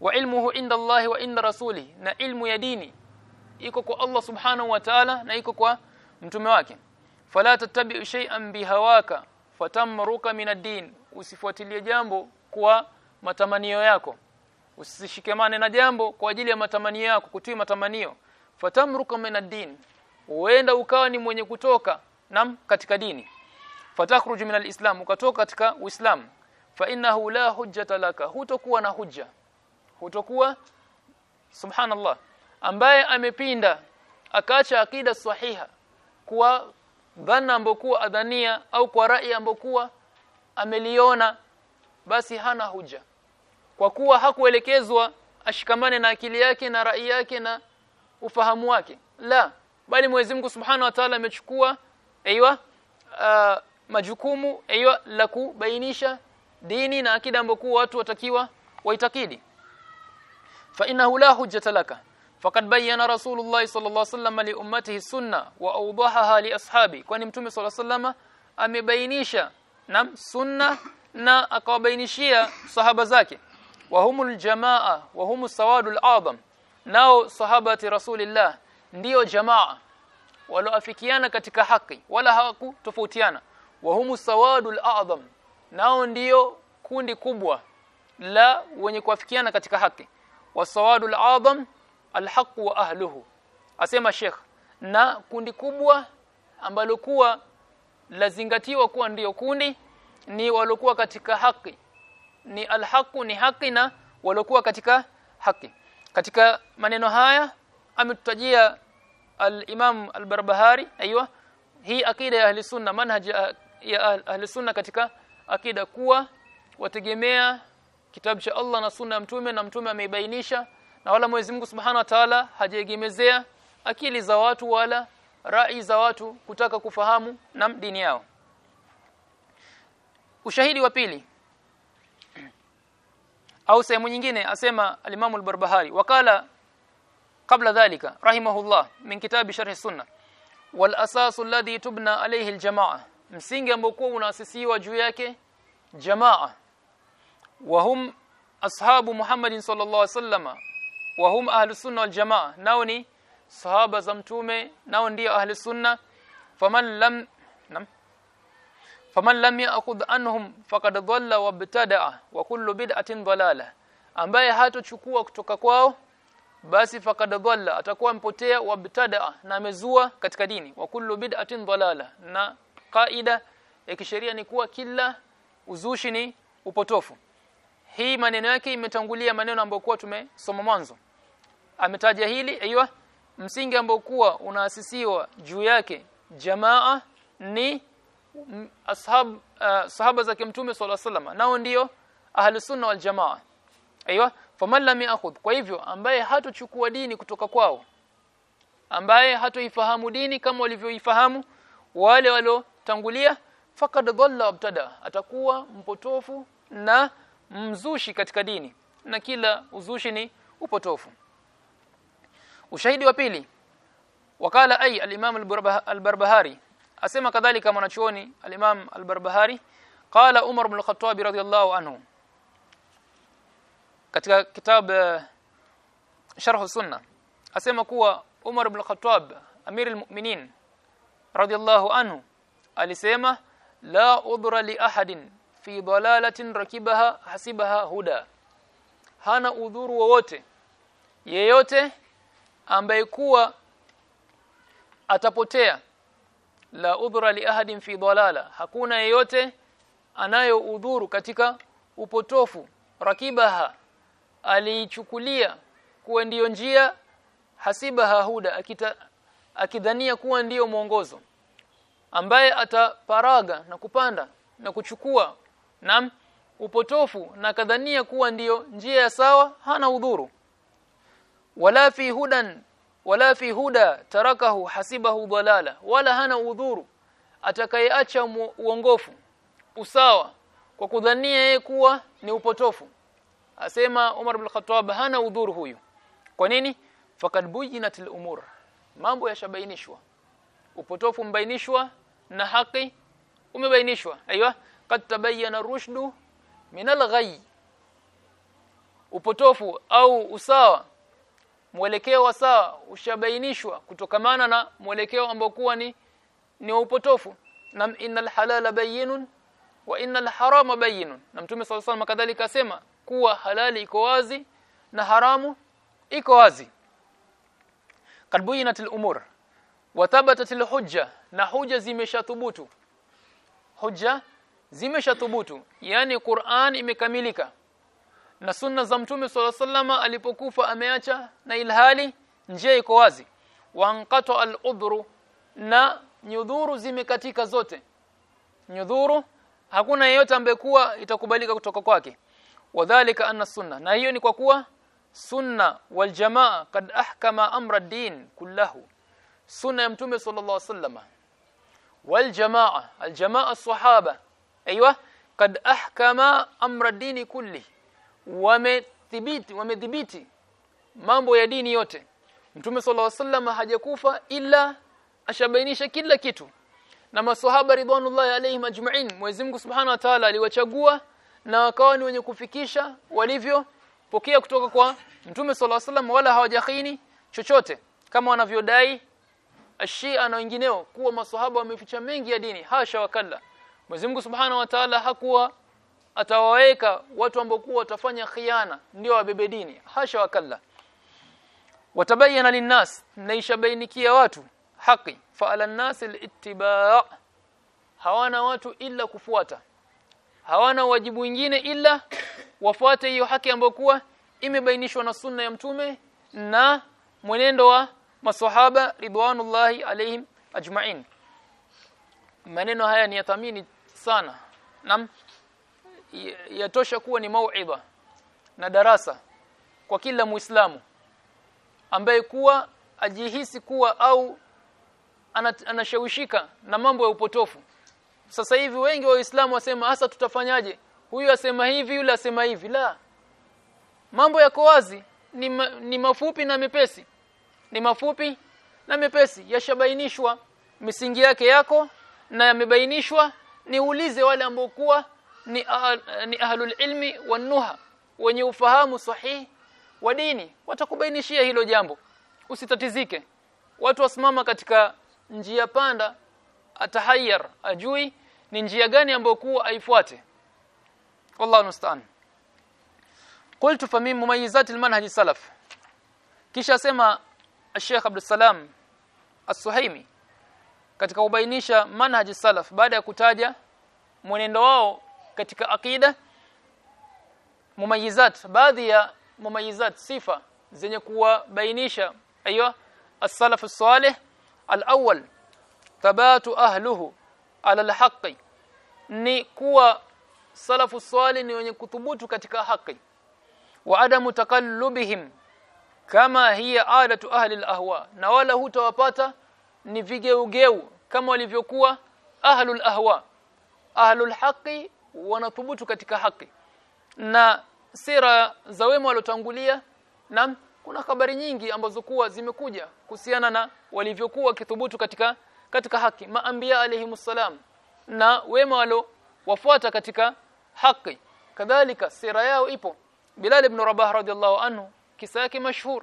wa ilmuhu inda Allah wa inda rasuli na ilmu ya dini iko kwa Allah subhanahu wa ta'ala na iko kwa mtume wake. Fala tattabi shay'an bihawaka fatamruka min ad-din usifuatilie jambo kwa matamanio yako. Usishikemane na jambo kwa ajili ya matamanio yako kutii matamanio. Fatamruka min uenda ukawa ni mwenye kutoka nam katika dini. Fatakhruju min alislam ukatoka katika uislamu. Fa innahu la hujjata laka hutokuwa na hujja. Hutokuwa subhanallah ambaye amepinda akaacha akida sahiha kwa dhana ambokuwa adhania au kwa rai ambokuwa ameliona basi hana huja kwa kuwa hakuelekezwa ashikamane na akili yake na rai yake na ufahamu wake. La bali Mwenyezi Mungu Subhanahu wa Ta'ala amechukua aiywa uh, majukumu aiywa la kubainisha dini na akida ambayo watu watakiwa waitakidi. Fa innahu la hujjata laka. Faqad bayyana rasulullah sallallahu alaihi wasallam li ummatihi sunna wa awdahaha li ashabi. Kwani mtume sallallahu alaihi wasallam amebainisha nam sunna na akawabainishia sahaba zake wa humul jamaa wa humus sawadul azam. Nao sahabati rasulillah ndiyo jamaa walioafikiana katika haki wala hawakutofautiana. Wa humus sawadul azam nao ndiyo kundi kubwa la wenye kuafikiana katika haki. Wasawadul azam alhaq wa ahluhu. Asema Sheikh na kundi kubwa ambalo kuwa lazingatiwa kuwa ndiyo kundi ni walokuwa katika haki ni alhaqu ni haki na waliokuwa katika haki katika maneno haya ametutajia al-Imam al-Barbahari aiywa hii akida ya ahli sunna manhaj ya ahli sunna katika akida kuwa wategemea kitabu cha Allah na sunna ya mtume na mtume ameibainisha na wala Mwenyezi Mungu Subhanahu wa Ta'ala hajaegemezea akili za watu wala rai za watu kutaka kufahamu na dini yao. Ushahidi wa pili au sehemu nyingine asema al-Imam al-Barbahari wakala kabla dhalika rahimahullah min kitabi sharh sunna wal asas alladhi tubna alayhi al-jamaa msingi ambao unaasisiwa juu yake jamaa. Wahum ashabu Muhammadin sallallahu alaihi wasallama wahum ahlus sunna wal jamaa nao ni sahaba za mtume nao ndio ahlus sunna faman lam nam faman lam ya'khudh anhum faqad dhalla wa ibtada'a wa kullu bid'atin dalalah. Ambaye hatochukua kutoka kwao basi faqad dhalla atakuwa mpotea wa ibtada'a na amezua katika dini. Wa kullu bid'atin dalalah. Na kaida ya kisheria ni kuwa kila uzushi ni upotofu. Hii maneno yake imetangulia maneno ambayo kwa tumesoma mwanzo. Ametaja hili aiywa msingi ambao kuwa unaasisiwa juu yake jamaa ni ashab uh, sahaba za mtume sallallahu alaihi wasallam nao ndio ahli sunna wal jamaa. Aiywa faman lam ya'khudh kwa hivyo ambaye hatochukua dini kutoka kwao ambaye hatoifahamu dini kama walivyoifahamu wale waliotangulia fakad dhalla wabtada atakuwa mpotofu na mzushi katika dini na kila uzushi ni upotofu. Ushahidi wa pili wakala ay al-imam al-barbahari asema kadhalika mwanachuoni al-imam al-barbahari qala umar ibn al-khattab radiyallahu anhu katika kitabu sharh sunna asema kuwa umar ibn al-khattab amir al-mu'minin radiyallahu anhu alisema la udra li ahadin fi dalalatin rakibaha hasibaha huda. Hana udhuru wowote yeyote ambaye kuwa atapotea la udhra li ahadin fi dalala hakuna yeyote anayo udhuru katika upotofu rakibaha aliichukulia kuwa ndiyo njia hasibaha huda akita, akidhania kuwa ndiyo mwongozo ambaye ataparaga na kupanda na kuchukua na upotofu na kadhania kuwa ndiyo njia ya sawa hana udhuru. Wala fi hudan wala fi huda tarakahu hasibahu dalala wala hana udhuru. Atakayeacha uongofu usawa kwa kudhania yeye kuwa ni upotofu. Asema Umar bin Khattab hana udhuru huyu. Kwa nini? Fakad bujinatil umur mambo yashabainishwa. Upotofu mbainishwa na haki umebainishwa. Aiywa kad tabayyana rushdu min al upotofu au usawa mwelekeo wa sawa ushabainishwa kutokamana na mwelekeo ambao kuwa ni ni upotofu. Na innal halala bayyinun wa innal harama bayyinun. Na mtume sallallahu alayhi kadhalika asema kuwa halali iko wazi na haramu iko wazi. Kadbuyinatil umur wa thabatatil hujja na hujja zimeshathubutu. Hujja zimeshathubutu. Yani Qur'an imekamilika na sunna za mtume sallallahu alipokufa ameacha na ilhali njia iko wazi. Wanqata al-udhru na nyudhuru zimekatika zote. Nyudhuru hakuna yeyote ambaye kuwa itakubalika kutoka kwake. Wadhālika anna sunna na hiyo ni kwa kuwa sunna wal jamaa kad ahkama amra din kullahu. Sunna ya mtume sallallahu alaihi wasallam. Wal jamaa al jamaa as-sahaba. Aiywa kad ahkama amra dini kulli wamethibiti wamedhibiti mambo ya dini yote mtume sallallahu alaihi wasallam hajakufa ila ashabainisha kila kitu na maswahaba ridwanullahi alaihim ajma'in Mwenyezi Mungu Subhanahu wa Ta'ala aliwachagua na wakawa ni wenye kufikisha walivyo pokea kutoka kwa Mtume صلى الله عليه wala hawajakhini chochote kama wanavyodai ashia na wengineo kuwa maswahaba wameficha mengi ya dini hasha wakalla Mwenyezi Mungu Subhanahu wa Ta'ala hakuwa atawaweka watu ambao kuwa watafanya khiana ndio wabebe dini. Hasha wakalla watabayana linnas naishabainikia watu. Haki. Fa ala nas alittiba. Hawana watu ila kufuata. Hawana wajibu wengine ila wafuate hiyo haki ambayo kuwa imebainishwa na sunna ya mtume na mwenendo wa maswahaba ridwanullahi alaihim ajma'in. Maneno haya ni yathamini sana. Nam yatosha kuwa ni mauidha na darasa kwa kila muislamu ambaye kuwa ajihisi kuwa au anashawishika na mambo ya upotofu. Sasa hivi wengi wa waislamu wasema hasa tutafanyaje? Huyu asema hivi yule asema hivi. La. Mambo yako wazi ni, ma, ni mafupi na mepesi. Ni mafupi na mepesi. Yashabainishwa misingi yake yako na yamebainishwa. Niulize wale ambao kuwa ni, ahl, ni ahlul ilmi wanuha wenye ufahamu sahihi wa dini. Watakubainishia hilo jambo. Usitatizike. Watu wasimama katika njia panda atahayar ajui ni njia gani ambayo kuwa aifuate wallahu musta'an. Qultu fa min mumayyizat almanhaj salaf. Kisha sema Sheikh Abdul Salam As-Suhaimi katika kubainisha manhaj salaf baada ya kutaja mwenendo wao katika akida mumayizat baadhi ya mumayizat sifa zenye kuwabainisha aiyo as-salaf as-salih al-awwal thabatu ahluhu ala al-haqqi ni kuwa salafu swali ni wenye kuthubutu katika haki wa adamu takallubihim kama hiya adatu ahli al-ahwa na wala hutawapata ni vigeugeu kama walivyokuwa ahlul ahwa ahlul haqi wanathubutu katika haki. Na sira za wema waliotangulia na kuna habari nyingi ambazo kuwa zimekuja kuhusiana na walivyokuwa kithubutu katika katika haki. Maambia alayhimussalam na wema walo wafuata katika haki. Kadhalika sira yao ipo. Bilal ibn Rabah radhiallahu anhu kisa yake mashhur.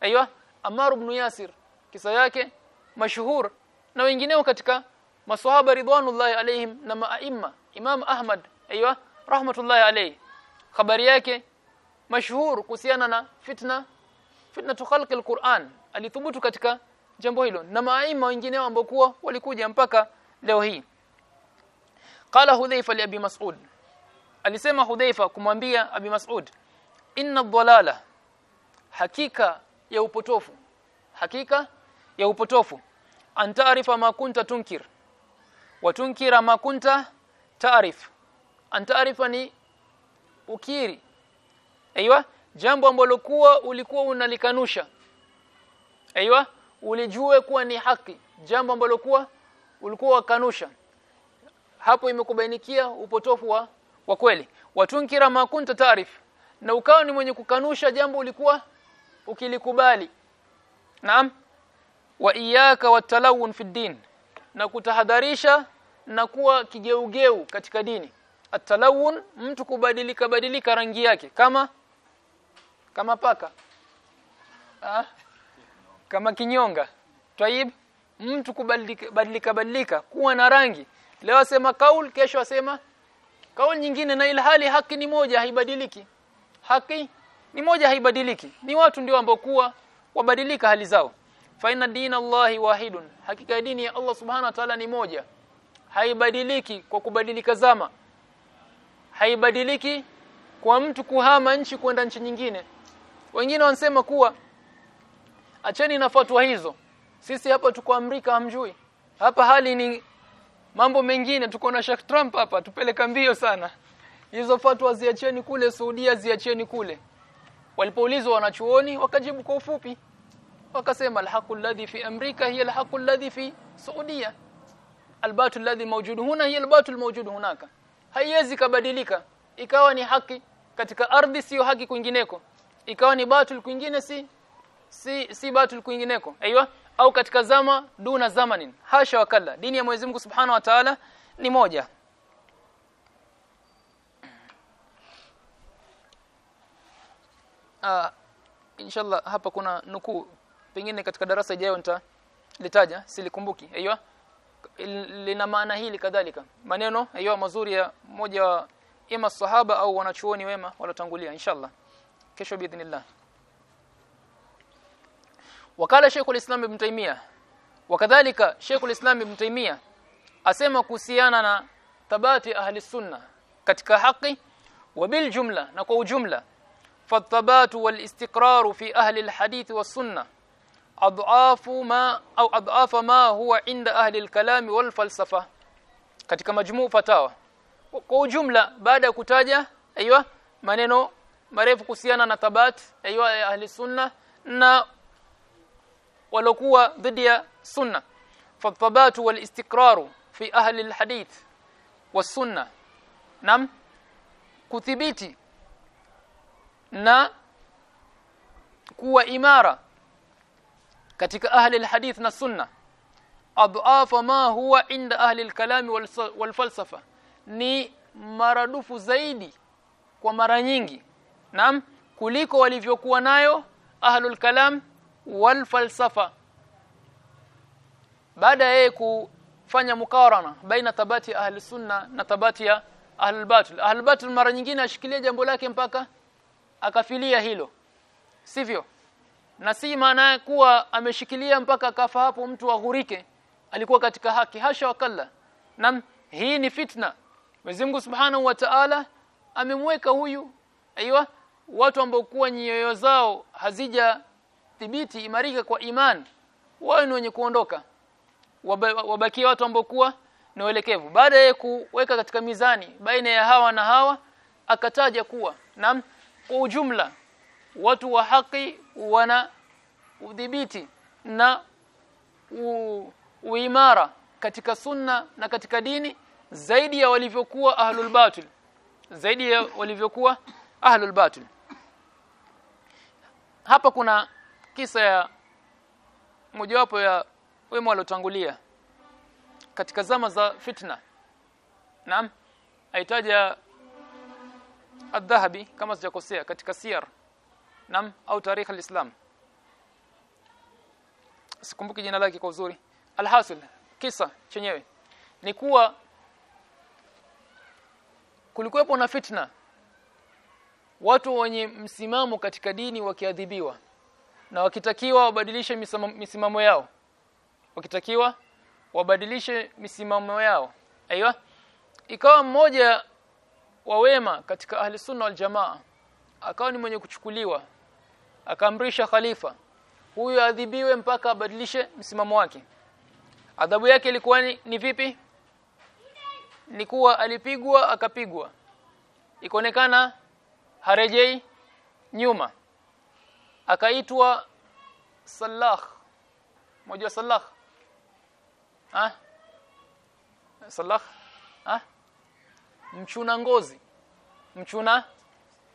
Aiywa Ammar ibn Yasir kisa yake mashhur. Na wengineo katika maswahaba ridwanullahi alaihim na maaima. Imam Ahmad aiywa rahmatullahi alayhi. Habari yake mashhur kuhusiana na fitna fitna khalqi alquran. Alithubutu katika jambo hilo. Na maaima wengineo ambao kuwa walikuja mpaka leo hii. Qala hudhaifa li abi mas'ud. Alisema hudhaifa kumwambia abi mas'ud inna dhalala hakika ya upotofu. Hakika ya upotofu. Antaarifa ma kunta tunkir wa makunta ma kunta taarif antaarifa ni ukiri. Aiywa jambo ambalo kuwa ulikuwa unalikanusha. Aiywa ulijue kuwa ni haki. Jambo ambalo kuwa ulikuwa wakanusha hapo imekubainikia upotofu wa, wa kweli. Watunkira makunta taarif. Na ukawa ni mwenye kukanusha jambo ulikuwa ukilikubali. Naam. Wa iyaka watalawun fi din. Na kutahadharisha na kuwa kigeugeu katika dini. Atalawun mtu kubadilika badilika rangi yake. Kama? Kama paka. Ah? kama kinyonga. Taib mtu kubadilika badilika, badilika kuwa na rangi. Leo asema kaul kesho asema kaul nyingine na ilhali haki ni moja haibadiliki. Haki ni moja haibadiliki. Ni watu ndio ambao kuwa wabadilika hali zao. Fa inna dina Allahi wahidun. Hakika dini ya Allah subhanahu wa ta'ala ni moja haibadiliki kwa kubadilika zama. Haibadiliki kwa mtu kuhama nchi kwenda nchi nyingine. Wengine wanasema kuwa acheni na fatwa hizo. Sisi hapa tuko Amerika hamjui. Hapa hali ni mambo mengine. Tuko na Sheikh Trump hapa tupeleka mbio sana. Hizo fatwa ziacheni kule Saudia ziacheni kule. Walipoulizwa wanachuoni wakajibu kwa ufupi. Wakasema alhaqu alladhi fi amrika hiya alhaqu alladhi fi saudia albatu alladhi mawjud huna hiya albatu almawjud hunaka haiwezi kabadilika. Ikawa ni haki katika ardhi sio haki kwingineko. Ikawa ni batul kwingine si si si batul kwingineko. Aiywa? Au katika zama duna zamanin. Hasha wakala dini ya Mwenyezi Mungu Subhanahu wa Ta'ala ni moja. Ah inshallah hapa kuna nukuu. Pengine katika darasa ijayo nitalitaja silikumbuki. Aiywa lina maana hili kadhalika. Maneno hayo mazuri ya mmoja wa ima sahaba au wanachuoni wema walotangulia inshallah. Kesho biidhnillah. Wakala Sheikh al-Islam Ibn Taymiyyah wakadhalika Sheikh al-Islam Ibn Taymiyyah asema kuhusiana na thabati ahli sunna katika haki wa bil jumla na kwa ujumla fathabatu walistiqraru fi ahli al-hadith sunnah والسنة أضعاف ما أو أضعاف ما هو عند أهل الكلام والفلسفة katika majmuu fatawa kwa ujumla baada ya kutaja aiywa maneno marefu kuhusiana na thabat aiywa ya ahli sunna na walokuwa dhidi ya sunna fathabatu wal istiqraru fi ahli alhadith was sunna nam kuthibiti na kuwa imara katika ahli alhadith na sunna adhafa ma huwa inda ahli alkalami wal falsafa. Ni maradufu zaidi kwa mara nyingi naam kuliko walivyokuwa nayo ahlul kalam wal falsafa. Baada yeye kufanya mukarana baina tabati ahli sunna na tabati ya ahlul batil mara nyingine ashikilia jambo lake mpaka akafilia hilo. Sivyo na si maana kuwa ameshikilia mpaka kafa hapo mtu aghurike alikuwa katika haki hasha wakalla. Na hii ni fitna. Mwenyezi Mungu Subhanahu wa Ta'ala amemweka huyu. Aiywa watu ambao kuwa nyoyo zao hazija thibiti imarika kwa imani wao ni wenye kuondoka. Wabakia watu ambao kuwa ni welekevu. Baada ya kuweka katika mizani baina ya hawa na hawa akataja kuwa. Na kwa ujumla watu wa haki wana udhibiti na uimara katika sunna na katika dini zaidi ya walivyokuwa ahlul batil. Zaidi ya walivyokuwa ahlul batil. Hapa kuna kisa ya mojawapo ya wema waliotangulia katika zama za fitna. Naam aitaja adhahabi kama sijakosea katika siyar naam au tarikh alislam. Sikumbuki jina lake kwa uzuri. Alhasil kisa chenyewe. Ni kuwa kulikuwepo na fitna. Watu wenye msimamo katika dini wakiadhibiwa na wakitakiwa wabadilishe misimamo yao. Wakitakiwa wabadilishe misimamo yao. Aiywa ikawa mmoja wa wema katika ahli sunna wal jamaa akawa ni mwenye kuchukuliwa akaamrisha khalifa huyu adhibiwe mpaka abadilishe msimamo wake. Adhabu yake ilikuwa ni, ni vipi? Ni kuwa alipigwa akapigwa. Ikaonekana harejei nyuma. Akaitwa Salah mmoja Salah ah Salah ah mchuna ngozi. Mchuna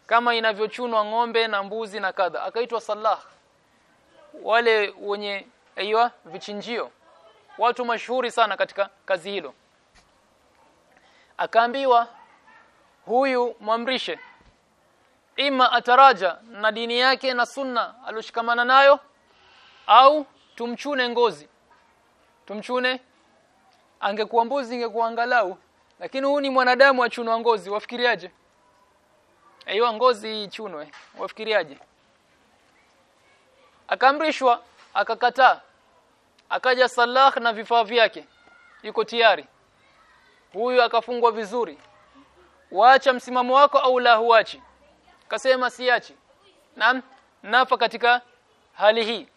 kama inavyochunwa ng'ombe na mbuzi na kadha. Akaitwa Salah. Wale wenye aiywa vichinjio. Watu mashuhuri sana katika kazi hilo. Akaambiwa huyu mwamrishe. Ima ataraja na dini yake na sunna aloshikamana nayo au tumchune ngozi. Tumchune angekuwa mbuzi ingekuwa angalau. Lakini huyu ni mwanadamu achunwa ngozi. Wafikiriaje aiyo ngozi ichunwe. Wafikiriaje akaamrishwa akakataa. Akaja Salah na vifaa vyake. Yuko tayari. Huyu akafungwa vizuri. Waacha msimamo wako au la huachi. Kasema siachi. Naam nafa katika hali hii.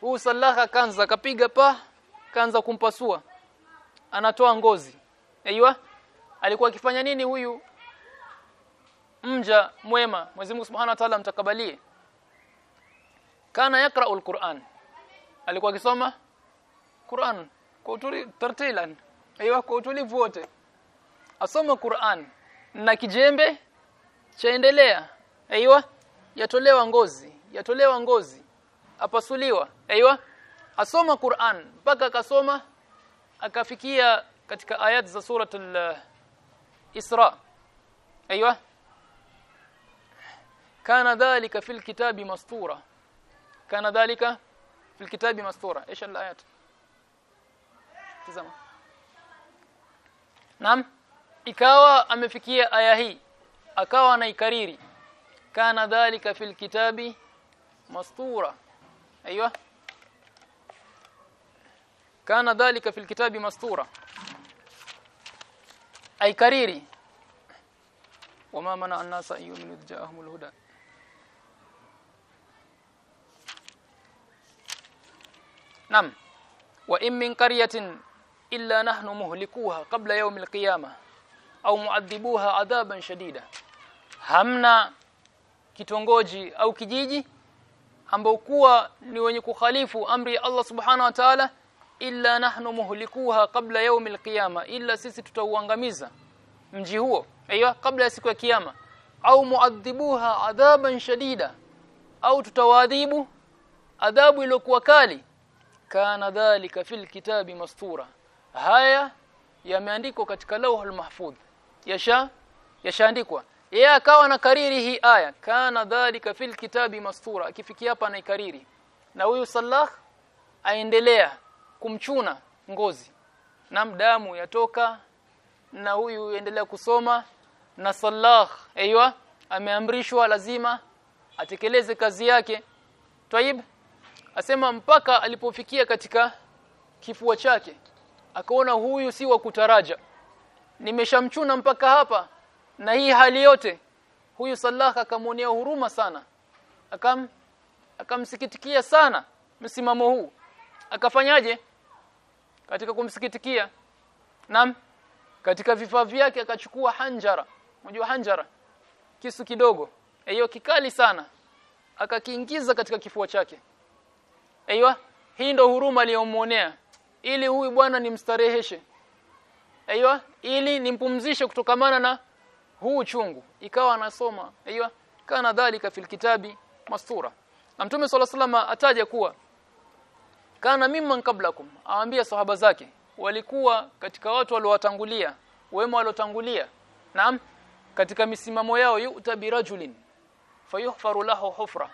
Huu Salah akaanza kapiga pa kaanza kumpasua. Anatoa ngozi. Aiywa alikuwa akifanya nini huyu mja mwema Mwenyezi Mungu Subhanahu wa Ta'ala mtakabalie kana yakra'u al-Qur'an. Alikuwa akisoma Qur'an kwa tartilan. Aiwa kwa utulivu wote. Asoma Qur'an na kijembe chaendelea. Aiwa yatolewa ngozi yatolewa ngozi. Apasuliwa. Aiwa asoma Qur'an mpaka akasoma akafikia katika ayat za surat al-Isra aiywa kana dhalika fil kitabi mastura kana dhalika fil kitabi mastura ايش الايات tazama Naam ikawa amefikia aya hii akawa anaikariri kana dhalika fil kitabi mastura aiywa kana dhalika fil kitabi mastura aikariri wama mana an-nasa ayyuminu ja'ahumul huda Naam wa in min qaryatin illa nahnu muhlikuha qabla yawm al-qiyamah au muadhibuha adhaban shadida. Hamna kitongoji au kijiji ambao kuwa ni wenye kukhalifu amri ya Allah subhanahu wa ta'ala illa nahnu muhlikuha qabla yawm al-qiyama illa sisi tutauangamiza mji huo aiyo kabla ya siku ya kiyama. Au muadhibuha adhaban shadida au tutawadhibu adhabu iliyokuwa kali kana dhalika fil kitabi mastura. Haya yameandikwa katika lauhul mahfudh yasha yashaandikwa. Yeye akawa na kariri hii aya kana dhalika fil kitabi mastura. Akifikia hapa anaikariri na huyu sallah aendelea kumchuna ngozi. Na damu yatoka na huyu endelea kusoma. Na Salah aiywa ameamrishwa lazima atekeleze kazi yake. Taib asema mpaka alipofikia katika kifua chake akaona huyu si wa kutaraja. Nimeshamchuna mpaka hapa na hii hali yote. Huyu Salah akamwonea huruma sana. Akam akamsikitikia sana msimamo huu. Akafanyaje? Katika kumsikitikia. Nam katika vifaa vyake akachukua hanjara. Unajua hanjara? Kisu kidogo. Hiyo kikali sana. Akakiingiza katika kifua chake aiywa hii ndo huruma aliyomuonea ili huyu bwana nimstareheshe. Aiywa ili nimpumzishe kutokamana na huu uchungu. Ikawa anasoma. Aiywa kana dhalika fil kitabi mastura. Na mtume sala salama ataja kuwa kana mimman kablakum awaambia sahaba zake walikuwa katika watu waliowatangulia wema waliotangulia. Naam katika misimamo yao yu'ta birajulin fayuhfaru lahu hufra.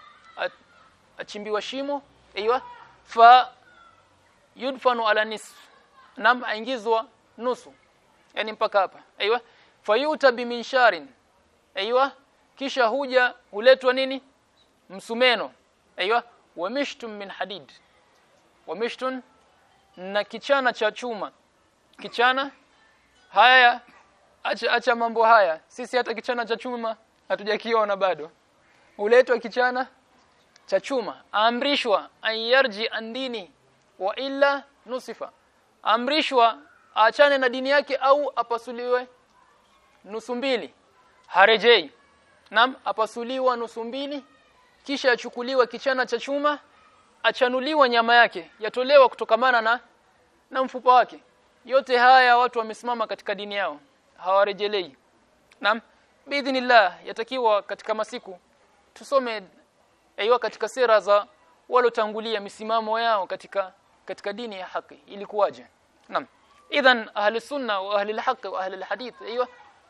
Achimbiwa shimo aiywa fa yudfanu ala nisf. Nam aingizwa nusu. Yani mpaka hapa. Aiywa fayuta biminsharin aiywa kisha huja huletwa nini? Msumeno. Aiywa wamishtum min hadid. Wamishtun na kichana cha chuma. Kichana? Haya. Acha, acha mambo haya. Sisi hata kichana cha chuma hatujakiona bado. Huletwa kichana cha chuma. Amrishwa ayarji andini wa illa nusifa. Amrishwa aachane na dini yake au apasuliwe nusu mbili. Harejei. Nam apasuliwa nusu mbili kisha achukuliwa kichana cha chuma achanuliwa nyama yake yatolewa kutokamana na na mfupa wake. Yote haya watu wamesimama katika dini yao hawarejelei. Nam biidhnillah yatakiwa katika masiku tusome aiwa katika sera za walotangulia misimamo yao katika katika dini ya haki. Ilikuwaje? Naam. Idhan ahli sunna wa ahli alhaq wa ahli alhadith. Aiwa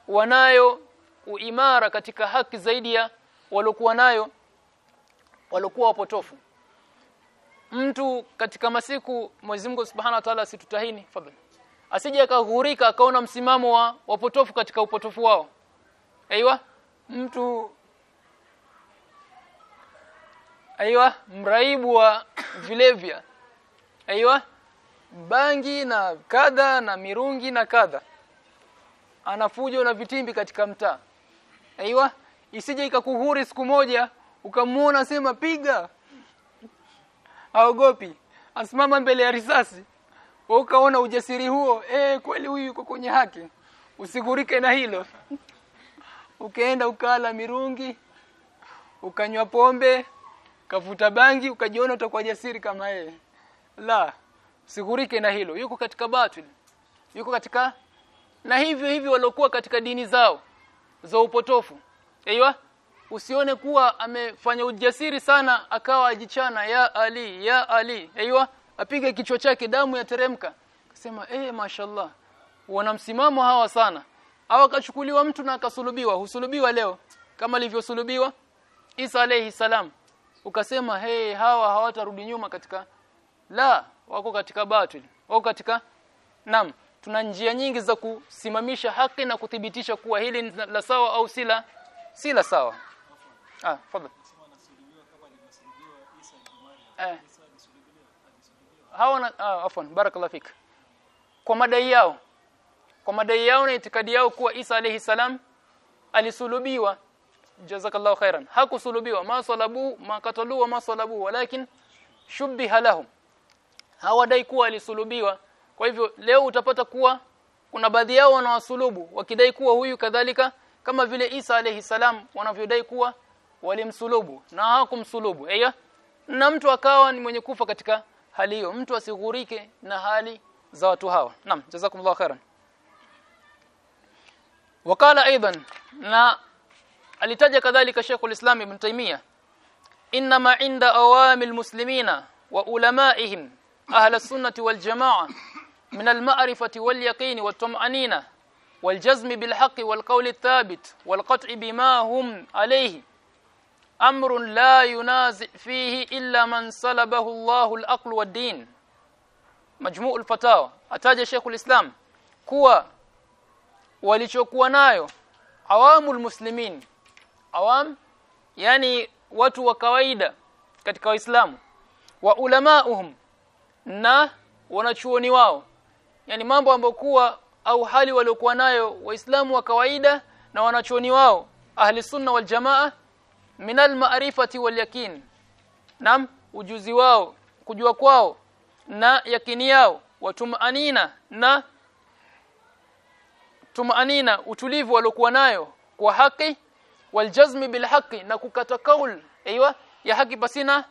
wanayo uimara katika haki zaidi ya walokuwa nayo walokuwa wapotofu. Mtu katika masiku Mwenyezi Mungu Subhanahu wa Ta'ala situtahini fadhali asije akaghurika akaona msimamo wa wapotofu katika upotofu wao. Aiywa mtu aiywa mraibu wa vilevya. Aiywa bangi na kadha na mirungi na kadha. Anafujo na vitimbi katika mtaa. Aiywa isije ikakuhuri siku moja ukamuona sema piga. Aogopi asimama mbele ya risasi. Ukaona ujasiri huo eh kweli huyu yuko kwenye haki. Usigurike na hilo. Ukaenda ukala mirungi ukanywa pombe kavuta bangi ukajiona utakuwa jasiri kama yeye. La sigurike na hilo. Yuko katika batil yuko katika na hivyo hivyo waliokuwa katika dini zao za upotofu. Aiywa usione kuwa amefanya ujasiri sana akawa ajichana ya ali ya ali. Aiywa apige kichwa chake damu yateremka. Akasema eh mashallah wana msimamo hawa sana. Au akachukuliwa mtu na akasulubiwa. Husulubiwa leo kama alivyosulubiwa Isa alayhi salam ukasema hey hawa hawatarudi nyuma katika la wako katika batil wako katika nam tuna njia nyingi za kusimamisha haki na kuthibitisha kuwa hili la sawa au sila si la sawa. Ah fadhali eh. Hawa na ah, afwan barakallahu fik. Kwa madai yao kwa madai yao na itikadi yao kuwa Isa alayhi salam alisulubiwa jazakallahu khairan. Hakusulubiwa. Ma salabu ma katalu ma salabu. Walakin shubbiha lahum. Hawadai kuwa alisulubiwa. Kwa hivyo leo utapata kuwa kuna baadhi yao wanawasulubu wakidai kuwa huyu kadhalika kama vile Isa alayhi salam wanavyodai kuwa walimsulubu na hakumsulubu. Aya na mtu akawa ni mwenye kufa katika hali hiyo. Mtu asighurike na hali za watu hawa. Naam jazakumullahu khairan. Wakala aidan na alitaja kadhalika Sheikhul Islam Ibn Taymiyyah inma inda awamil muslimina wa ulamaihim ahla sunnati wal jamaa min al ma'rifati wal yaqin wat tum'anina والجزم بالحق والقول الثابت والقطع بما هم عليه أمر لا ينازع فيه إلا من سلبه الله الأقل والدين مجموع الفتاوى ataja Sheikh ulislam kuwa walichokuwa nayo awamul muslimin awam yani watu wa kawaida katika waislamu wa ulamauhum na wanachuoni wao. Yani mambo ambokuwa au hali waliokuwa nayo waislamu wa kawaida na wanachuoni wao ahli sunna wal jamaa min al ma'rifati wal yakin. Nam ujuzi wao kujua kwao na yakini yao watumanina na tumanina utulivu waliokuwa nayo kwa haki waljazmi bilhaqi na kukata kaul aiywa ya haki pasina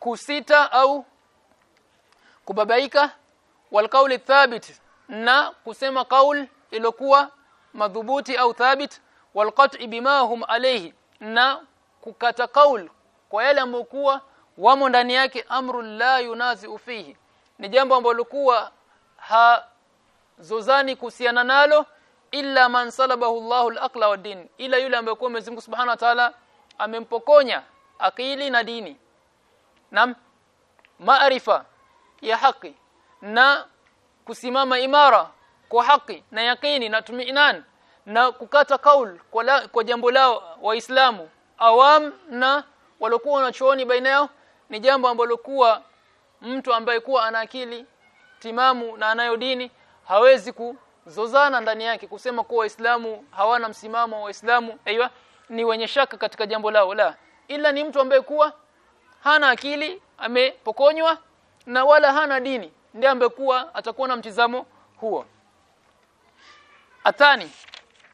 kusita au kubabaika. Walqauli thabit na kusema kaul ilokuwa madhubuti au thabit. Walqat'i bima hum alayhi na kukata kaul kwa yale ambokuwa wamo ndani yake amru la yunazi fihi. Ni jambo ambalo kuwa hazozani kuhusiana nalo illa man salabahu Allahu al-aqla wa din ila yule ambaye kwa Mwenyezi Mungu Subhanahu wa Ta'ala amempokonya akili na dini. Nam maarifa ya haki na kusimama imara kwa haki na yakini na tumiinan na kukata kaul kwa, la, kwa jambo lao waislamu. Awam na waliokuwa wanachooni baina yao ni jambo ambalo kuwa mtu ambaye kuwa ana akili timamu na anayo dini hawezi kuzozana ndani yake kusema kuwa waislamu hawana msimamo wa waislamu aiywa ni wenye shaka katika jambo lao la. Ila ni mtu ambaye kuwa hana akili amepokonywa na wala hana dini ndiye ambaye kuwa atakuwa na mtizamo huo. Atani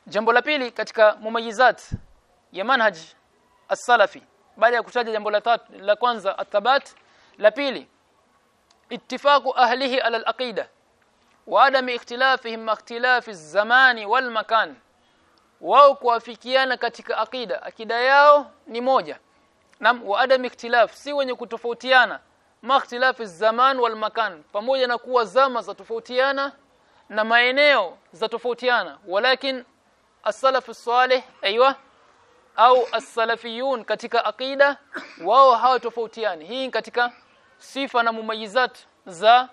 jambo la pili katika mumayizat ya manhaj as-salafi baada ya kutaja jambo la tatu la kwanza athabat la pili ittifaqu ahlihi ala al-aqida wa adam ikhtilafihim ikhtilafi az-zamani wal wao kuafikiana katika akida. Akida yao ni moja. Nam wa adam ikhtilaf. Si wenye kutofautiana. Ma ikhtilafi az-zaman wal makan pamoja na kuwa zama za tofautiana na maeneo za tofautiana. Walakin as-salaf as-salih aiywa au as-salafiyun katika aqida wao hawatofautiani. Hii katika sifa na mumayizat za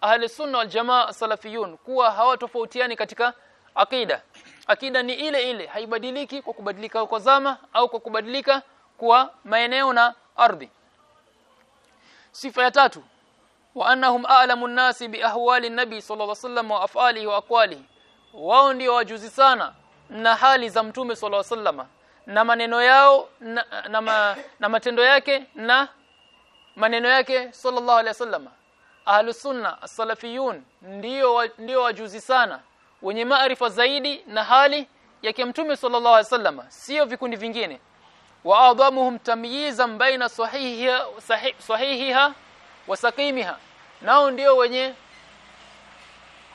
ahli sunna wal jamaa salafiyun kuwa hawatofautiani katika akida. Akida ni ile ile haibadiliki kwa kubadilika kwa zama au kwa kubadilika kwa maeneo na ardhi. Sifa ya tatu wa annahum a'lamu an-nasi bi ahwali an-nabi sallallahu alayhi wasallam wa af'alihi wa aqwalihi. Wao ndio wajuzi sana na hali za mtume sallallahu alayhi wasallam na maneno yao na, na, ma, na matendo yake na maneno yake sallallahu alaihi wasallam ahlus sunna as-salafiyun ndio ndio wajuzi sana wenye maarifa zaidi na hali yake mtume sallallahu alaihi wasallam sio vikundi vingine. Wa adhamuhum tamyizan baina sahihiha sahih, sahihiha wa saqimiha. Nao ndio wenye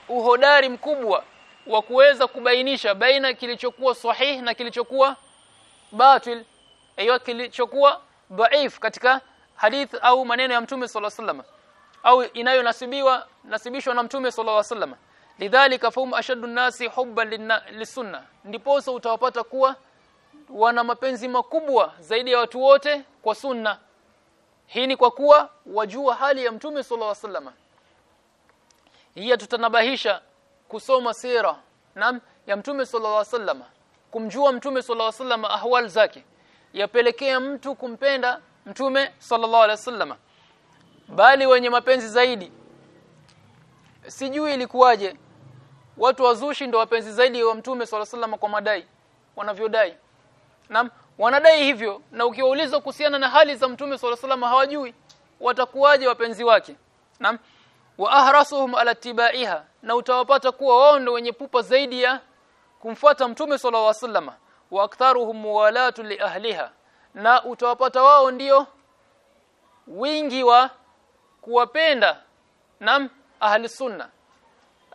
uhodari mkubwa wa kuweza kubainisha baina kilichokuwa sahih na kilichokuwa batil. Aiyo kilichokuwa dhaif katika hadith au maneno ya mtume sallallahu alaihi wasallam au inayonasibiwa nasibishwa na mtume sallallahu alaihi wasallam. Lidhalika fahum ashaddu nasi hubban lisunna ndiposa utawapata kuwa wana mapenzi makubwa zaidi ya watu wote kwa sunna hii ni kwa kuwa wajua hali ya mtume sallallahu alaihi wasallam. Hii tutanabahisha kusoma sira nam ya mtume sallallahu alaihi wasallam. Kumjua mtume sallallahu alaihi wasallam ahwal zake. Yapelekea mtu kumpenda mtume sallallahu alaihi wasallam bali wenye mapenzi zaidi. Sijui ilikuwaje. Watu wazushi ndo wapenzi zaidi wa mtume swalla sallam kwa madai wanavyodai. Naam wanadai hivyo na ukiwauliza kuhusiana na hali za mtume swalla sallam hawajui watakuwaje wapenzi wake. Naam wa ahrasuhum ala tibaiha na utawapata kuwa wao ndio wenye pupa zaidi ya kumfuata mtume sallallahu alaihi wasallam wa aktharuhum muwalatu li ahliha na utawapata wao ndio wingi wa kuwapenda nam ahli sunna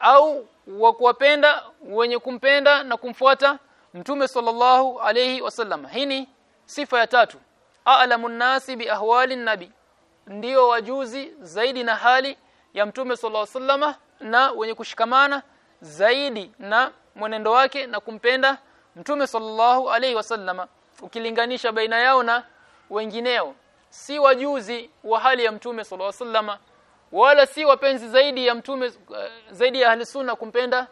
au wa kuwapenda wenye kumpenda na kumfuata mtume sallallahu alayhi wasallam. Hii ni sifa ya tatu. A'lamun nasi bi ahwali nabi ndio wajuzi zaidi na hali ya mtume sallallahu alayhi wasallama na wenye kushikamana zaidi na mwenendo wake na kumpenda mtume sallallahu alayhi wasallama ukilinganisha baina yao na wengineo si wajuzi wa hali ya mtume sallallahu alaihi wasallama wala si wapenzi zaidi ya mtume uh, zaidi ya ahli sunna kumpenda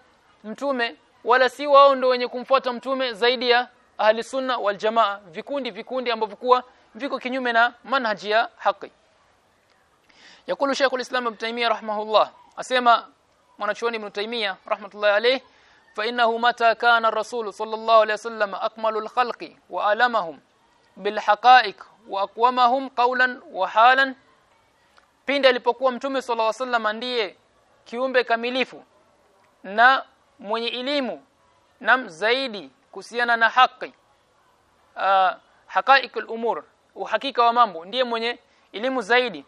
mtume wala si wao ndio wenye kumfuata mtume zaidi ya ahli sunna wal jamaa vikundi vikundi ambavyo kuwa viko kinyume na manhaji ya haki. Yakulu Sheikh al-Islam Ibn Taymiyyah rahimahullah asema mwanachuoni Ibn Taymiyyah rahmatullahi alayh fa innahu mata kana ar-rasul sallallahu alayhi wasallam akmalul khalqi wa alamahum bil haqa'iq wa aqwamahum qawlan wa halan. Pindi alipokuwa mtume sallallahu alayhi wasallam ndiye kiumbe kamilifu na mwenye elimu na zaidi kuhusiana na haki uh, haqa'iqul umur uhakika wa mambo ndiye mwenye elimu zaidi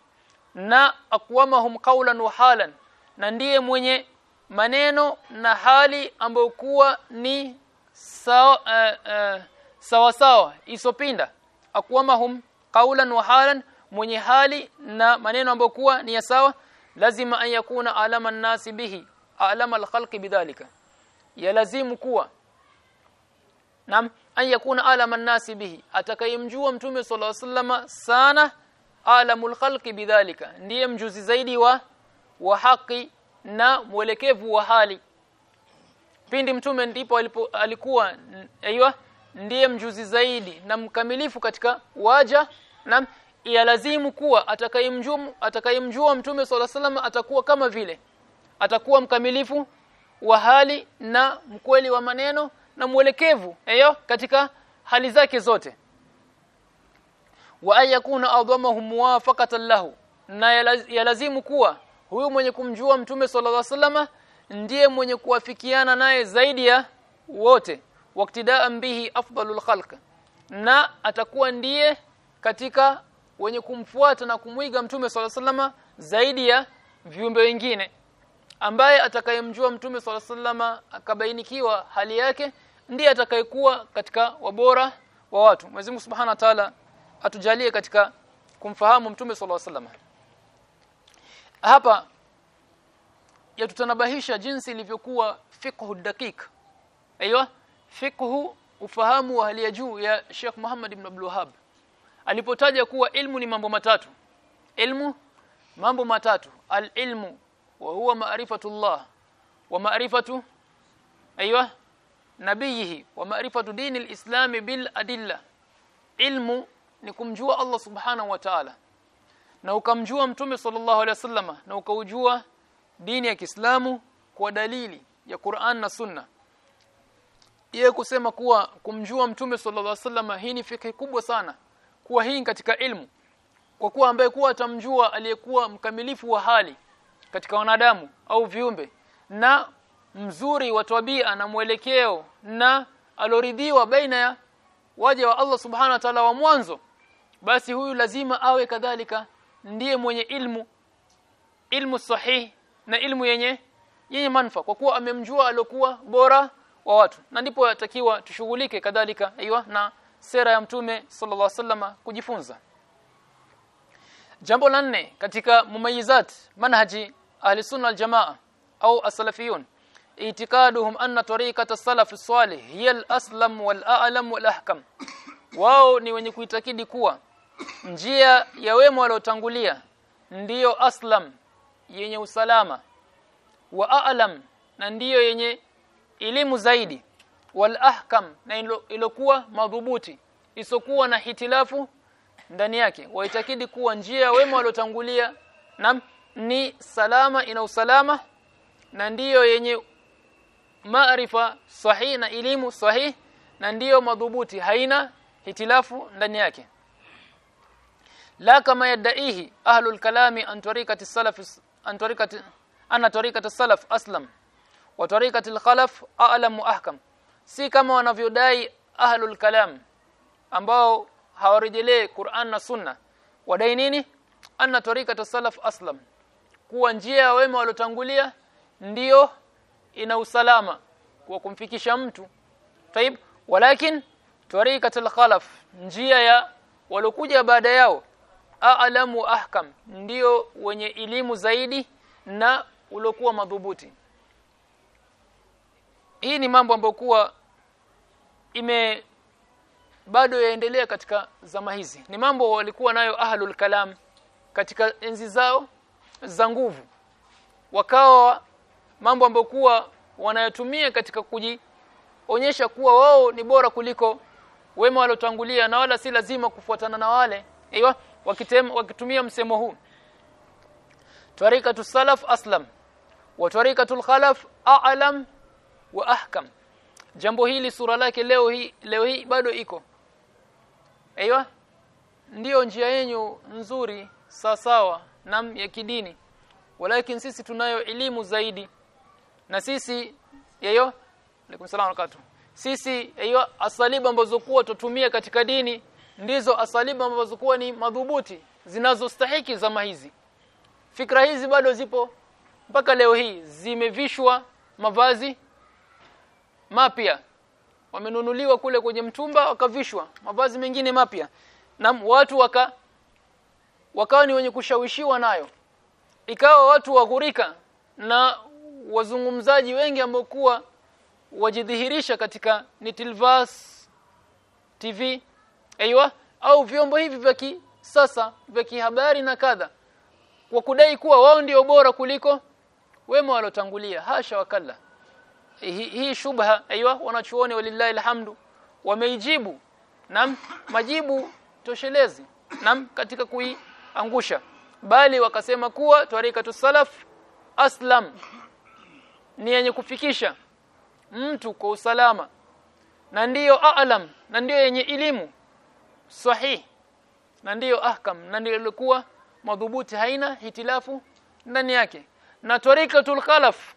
na aqwamahum qawlan wa halan na ndiye mwenye maneno na hali ambayo kuwa ni sawa uh, uh, sawa sawa isopinda aqwamahum qawlan wa halan mwenye hali na maneno ambayo kuwa ni ya sawa lazima an yakuna alama nasi bihi alama alkhalqi bidhalika ya lazimu kuwa nam an yakuna alama nasi bihi atakayemjua mtume sallallahu alaihi wasallama sana alamul khalqi bidhalika ndiye mjuzi zaidi wa wa haki na mwelekevu wa hali pindi mtume ndipo alipo, alikuwa aiywa ndiye mjuzi zaidi na mkamilifu katika waja na yalazimu kuwa atakayemjumu atakayemjua mtume swalla salam atakuwa kama vile. Atakuwa mkamilifu wa hali na mkweli wa maneno na mwelekevu eyo katika hali zake zote. Wa ayakuna adhamahum muwafaqatan lahu na lazimu kuwa huyu mwenye kumjua mtume alaihi wasallam ndiye mwenye kuwafikiana naye zaidi ya wote waktidaan bihi afdalul khalq. Na atakuwa ndiye katika wenye kumfuata na kumwiga mtume swalla sallama zaidi ya viumbe wengine. Ambaye atakayemjua mtume swalla sallama akabainikiwa hali yake ndiye atakayekuwa katika wabora wa watu. Mwenyezi Mungu Subhanahu wa Ta'ala atujalie katika kumfahamu mtume swalla sallama hapa yatutanabahisha jinsi ilivyokuwa fiqhu dakika aiywa fiqhu ufahamu wa hali ya juu ya Sheikh Muhammad ibn Abdul Wahhab. Alipotaja kuwa ilmu ni mambo matatu. Ilmu mambo matatu. Al-ilmu wa huwa ma'rifatullah. Wa ma'rifatu aiywa nabiyihi wa ma'rifatu dini al-islam bil adilla. Ilmu ni kumjua Allah subhanahu wa ta'ala. Na ukamjua mtume sallallahu alaihi wasallama na ukaujua dini ya Kiislamu kwa dalili ya Qur'an na Sunna yeye kusema kuwa kumjua mtume sallallahu alaihi wasallam hii ni fikhi kubwa sana kuwa hii katika ilmu. Kwa kuwa ambaye kuwa atamjua aliyekuwa mkamilifu wa hali katika wanadamu au viumbe na mzuri wa tabia na mwelekeo na aloridhiwa baina ya waja wa Allah subhanahu wa ta'ala wa mwanzo basi huyu lazima awe kadhalika ndiye mwenye ilmu ilmu sahihi na ilmu yenye yenye manfa. Kwa kuwa amemjua alokuwa bora wa watu. Na ndipo yatakiwa tushughulike kadhalika aiywa na sera ya mtume sallallahu alaihi wasallam kujifunza. Jambo la nne katika mumayizat manhaji ahli sunna wal jamaa au as-salafiyun itikaduhum anna tariqata as-salaf as-salih hiya al-aslam wal-a'lam wal-ahkam. Wao ni wenye kuitakidi kuwa njia ya wema waliotangulia ndiyo aslam yenye usalama wa a'lam na ndiyo yenye elimu zaidi wal ahkam na ilokuwa madhubuti isokuwa na hitilafu ndani yake. Waitakidi kuwa njia wema waliotangulia na ni salama ina usalama na ndiyo yenye maarifa sahihi na elimu sahihi na ndiyo madhubuti haina hitilafu ndani yake. La kama yadaihi ahlul kalami an tariqati salaf an tariqati anna tariqati salaf aslam wa tariqatil al-khalaf a'lam wa ahkam. Si kama wanavyodai ahlul kalam ambao hawarejelee Qur'an na Sunna. Wadai nini? Anna tariqatus salaf aslam. Kuwa njia ya wema waliotangulia ndiyo ina usalama kwa kumfikisha mtu. Taib walakin tariqatul khalaf njia ya walokuja baada yao a'lamu ahkam ndiyo wenye elimu zaidi na ulokuwa madhubuti hii ni mambo ambayo kuwa ime bado yaendelea katika zama hizi. Ni mambo walikuwa nayo ahlul kalam katika enzi zao za nguvu. Wakawa mambo ambayo kuwa wanayotumia katika kujionyesha kuwa wao ni bora kuliko wema waliotangulia na wala si lazima kufuatana na wale. Wakitem, wakitumia msemo huu. Tariqatu salaf aslam wa tariqatu khalaf a'lam wa ahkam. Jambo hili sura lake leo hii leo hii bado iko. Aiyo ndio njia yenyu nzuri sawasawa na ya kidini. Walakin sisi tunayo elimu zaidi. Na sisi yeyo alaikum salaam sisi aiyo asalibu ambazo kuwa tutumia katika dini ndizo asalibu ambazo kuwa ni madhubuti zinazostahiki zama hizi. Fikra hizi bado zipo. Mpaka leo hii zimevishwa mavazi mapya. Wamenunuliwa kule kwenye mtumba wakavishwa. Mavazi mengine mapya. Na watu waka wakawa ni wenye kushawishiwa nayo. Ikawa watu waghurika na wazungumzaji wengi ambao kuwa wajidhihirisha katika nitilvas TV aiywa au vyombo hivi vya kisasa vya kihabari na kadha kwa kudai kuwa wao ndio bora kuliko wema walotangulia. Hasha wakalla hii hi shubha aiywa wanachuoni walillahi alhamdu wameijibu. Nam majibu toshelezi. Nam katika kuiangusha. Bali wakasema kuwa twarikatu salaf aslam ni yenye kufikisha mtu kwa usalama. Na ndiyo aalam na ndiyo yenye elimu sahih na ndiyo ahkam na ndiyo ilikuwa madhubuti haina hitilafu ndani yake. Na twarikatul khalaf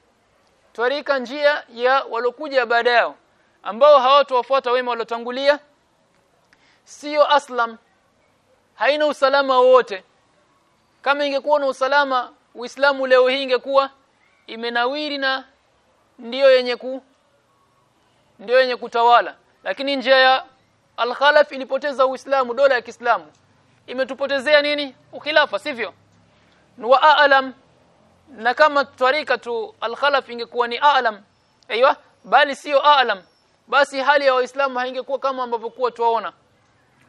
twarika njia ya walokuja baada yao ambao hawatowafuata wema walotangulia sio aslam haina usalama wowote. Kama ingekuwa na usalama Uislamu leo hii ingekuwa imenawiri na ndiyo yenye ku ndiyo yenye kutawala. Lakini njia ya alkhalaf ilipoteza Uislamu dola ya Kiislamu. Imetupotezea nini? Ukhilafa sivyo? Wa a'lam na kama twarika tu al-khalaf ingekuwa ni aalam aiywa bali sio aalam basi hali ya waislamu haingekuwa kama ambavyo kuwa tuwaona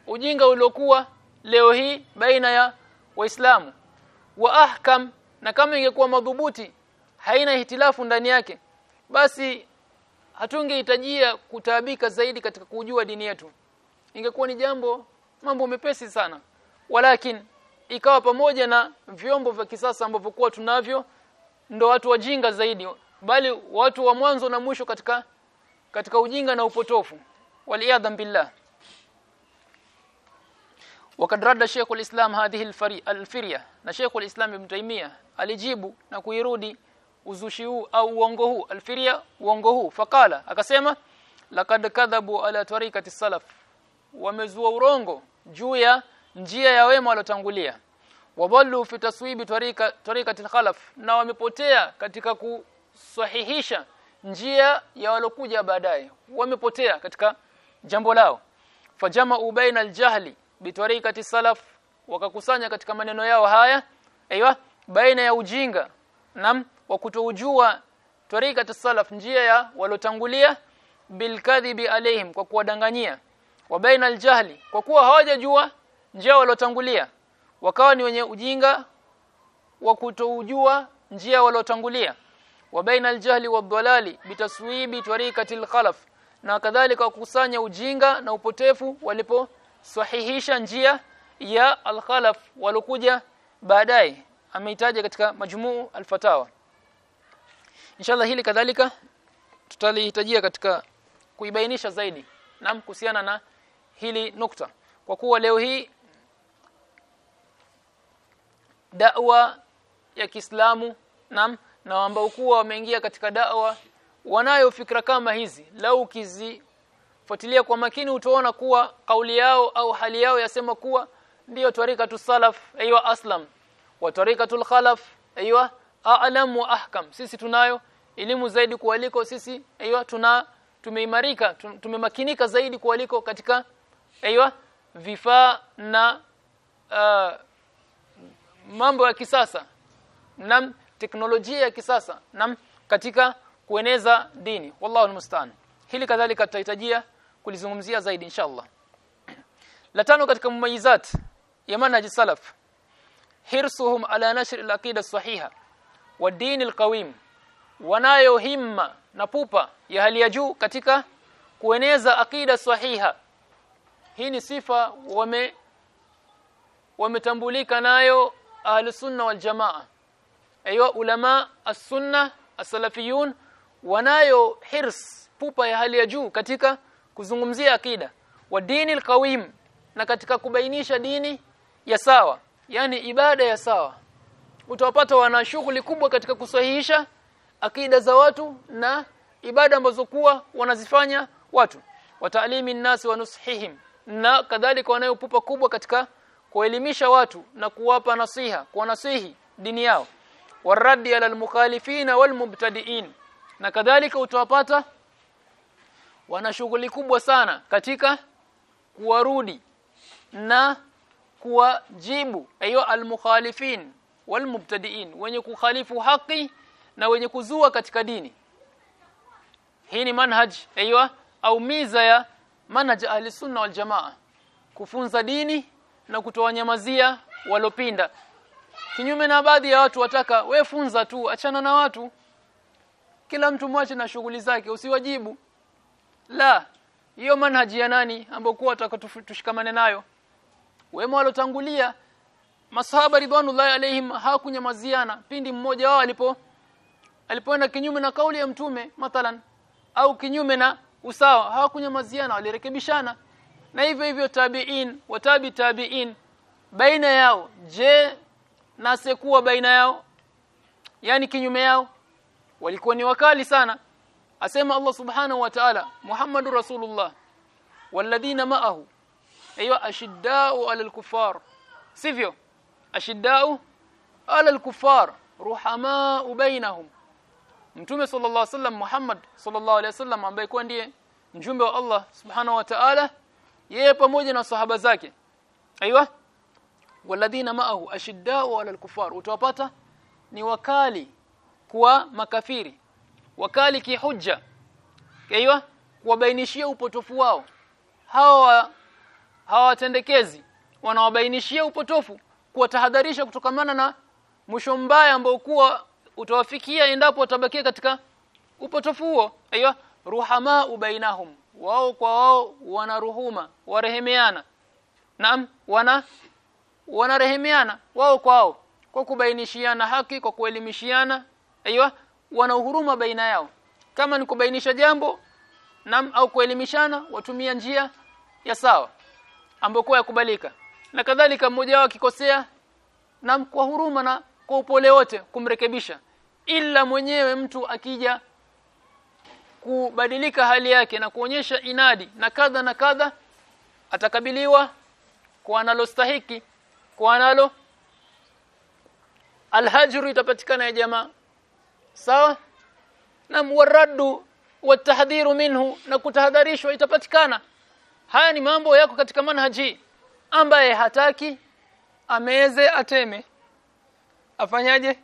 ujinga uliokuwa leo hii baina ya waislamu. Wa ahkam na kama ingekuwa madhubuti haina hitilafu ndani yake basi hatungehitajia kutaabika zaidi katika kujua dini yetu. Ingekuwa ni jambo mambo mepesi sana. Walakin ikawa pamoja na vyombo vya kisasa ambavyo kwa tunavyo ndo watu wajinga zaidi bali watu wa mwanzo na mwisho katika katika ujinga na upotofu. Waliadha billah. Rada Sheikh al-Islam hadhihi al-firya. Na Sheikh al-Islam Ibn Taymiyyah alijibu na kuirudi uzushi huu au uongo huu al-firya uongo huu. Fakala akasema laqad kadhabu ala tariqati salaf. Wamezua urongo juu ya njia ya wema waliotangulia wadhallu fi taswibi tariqa tariqati al-khalaf. Na wamepotea katika kusahihisha njia ya walokuja baadaye. Wamepotea katika jambo lao. Fajama baina al-jahli bitariqati salaf wakakusanya katika maneno yao haya aiywa baina ya ujinga nam wa kutojua tariqati salaf njia ya walotangulia bilkadhibi alaihim kwa kuwadanganyia. Wa baina aljahli kwa kuwa hawajajua njia walotangulia wakawa ni wenye ujinga wa kutoujua njia waliotangulia. Wa baina aljahli wadhalali bitaswibi tariqati khalaf na kadhalika kukusanya ujinga na upotefu walipo sahihisha njia ya al-khalaf walokuja baadaye. Ameitaja katika majmuu alfatawa. Inshallah hili kadhalika tutalihitajia katika kuibainisha zaidi na kuhusiana na hili nukta. Kwa kuwa leo hii da'wa ya Kiislamu. Nam na ambao kuwa wameingia katika da'wa. Wanayo fikra kama hizi. Lau kizi fuatilia kwa makini utaona kuwa kauli yao au hali yao yasema kuwa ndiyo twarika salaf aywa aslam. Wa tariqatul khalaf aywa a'lam wa ahkam. Sisi tunayo elimu zaidi kualiko sisi aywa tuna tumeimarika tumemakinika zaidi kualiko katika aywa vifaa na uh, mambo ya kisasa na teknolojia ya kisasa na katika kueneza dini. Wallahu almustaan. Hili kadhalika tutahitajia kulizungumzia zaidi inshallah. La tano katika mumayizat ya manhaj salaf hirsuhum ala nashr al-aqida sahiha wa din al-qawim wanayo himma na pupa ya hali ya juu katika kueneza aqida sahiha. Hii ni sifa wame wametambulika nayo ahlusunna wal jamaa. Ayo ulama as-sunna as-salafiyun wanayo hirs pupa ya hali ya juu katika kuzungumzia akida. Wa dini al-qawim na katika kubainisha dini ya sawa. Yani ibada ya sawa. Utawapata wana shughuli kubwa katika kusahihisha akida za watu na ibada ambazo kuwa wanazifanya watu. Watalimi nasi wa nusihihim na kadhalika wanayopupa kubwa katika kuelimisha watu na kuwapa nasiha kuwanasihi dini yao. Waradi ala almukhalifina walmubtadiin. Na kadhalika utawapata wana shughuli kubwa sana katika kuwarudi na kuwajibu ayo almukhalifin walmubtadiin wenye kukhalifu haki na wenye kuzua katika dini. Hii ni manhaj aiywa au miza ya manhaj ahli sunna wal jamaa kufunza dini na kutowanyamazia walopinda. Kinyume na baadhi ya watu wataka we funza tu achana na watu. Kila mtu mwache na shughuli zake usiwajibu. La hiyo manhaji ya nani ambokuwa kwa tushikamane nayo? Wema walotangulia masahaba ridwanullahi alaihim hakunyamaziana pindi mmoja wao alipo alipoenda kinyume na kauli ya mtume mathalan au kinyume na usawa hawakunyamaziana walirekebishana na hivyo hivyo tabiin watabi tabiin baina yao je na sekuwa baina yao? Yani kinyume yao? Walikuwa ni wakali sana. Asema Allah subhanahu wa ta'ala Muhammadur Rasulullah walladhina ma'ahu aywa ashidda'u 'alal kufar. Sivyo? Ashidda'u 'alal kufar ruhama'u bainahum. Mtume sallallahu alaihi wasallam Muhammad sallallahu alaihi wasallam ambaye kwa ndiye mjumbe wa Allah subhanahu wa ta'ala yeye pamoja na sahaba zake. Aiywa walladhina ma'ahu ashidda'u 'alal kuffar utawapata ni wakali kwa makafiri wakali kihujja. Aiywa kuwabainishia upotofu wao. Hawa hawatendekezi wanawabainishia upotofu kuwatahadharisha kutokamana na mwisho mbaya ambao kuwa utawafikia endapo watabakia katika upotofu huo. Aiywa ruhama bainahum wao kwa wao wanaruhuma warehemeana. Naam wana wanarehemeana wao kwa wao kwa kubainishiana haki kwa kuelimishiana aiywa wana uhuruma baina yao. Kama ni kubainisha jambo nam au kuelimishana watumia njia ya sawa ambayo yakubalika. Na kadhalika mmoja wao akikosea nam kwa huruma na kwa upole wote kumrekebisha. Ila mwenyewe mtu akija kubadilika hali yake na kuonyesha inadi na kadha na kadha atakabiliwa kwa analostahiki kwa analo. Alhajru itapatikana ya jamaa. Sawa? Na muraddu watahdhiru minhu na kutahadharishwa itapatikana. Haya ni mambo yako katika manhaji. Ambaye hataki ameze ateme. Afanyaje?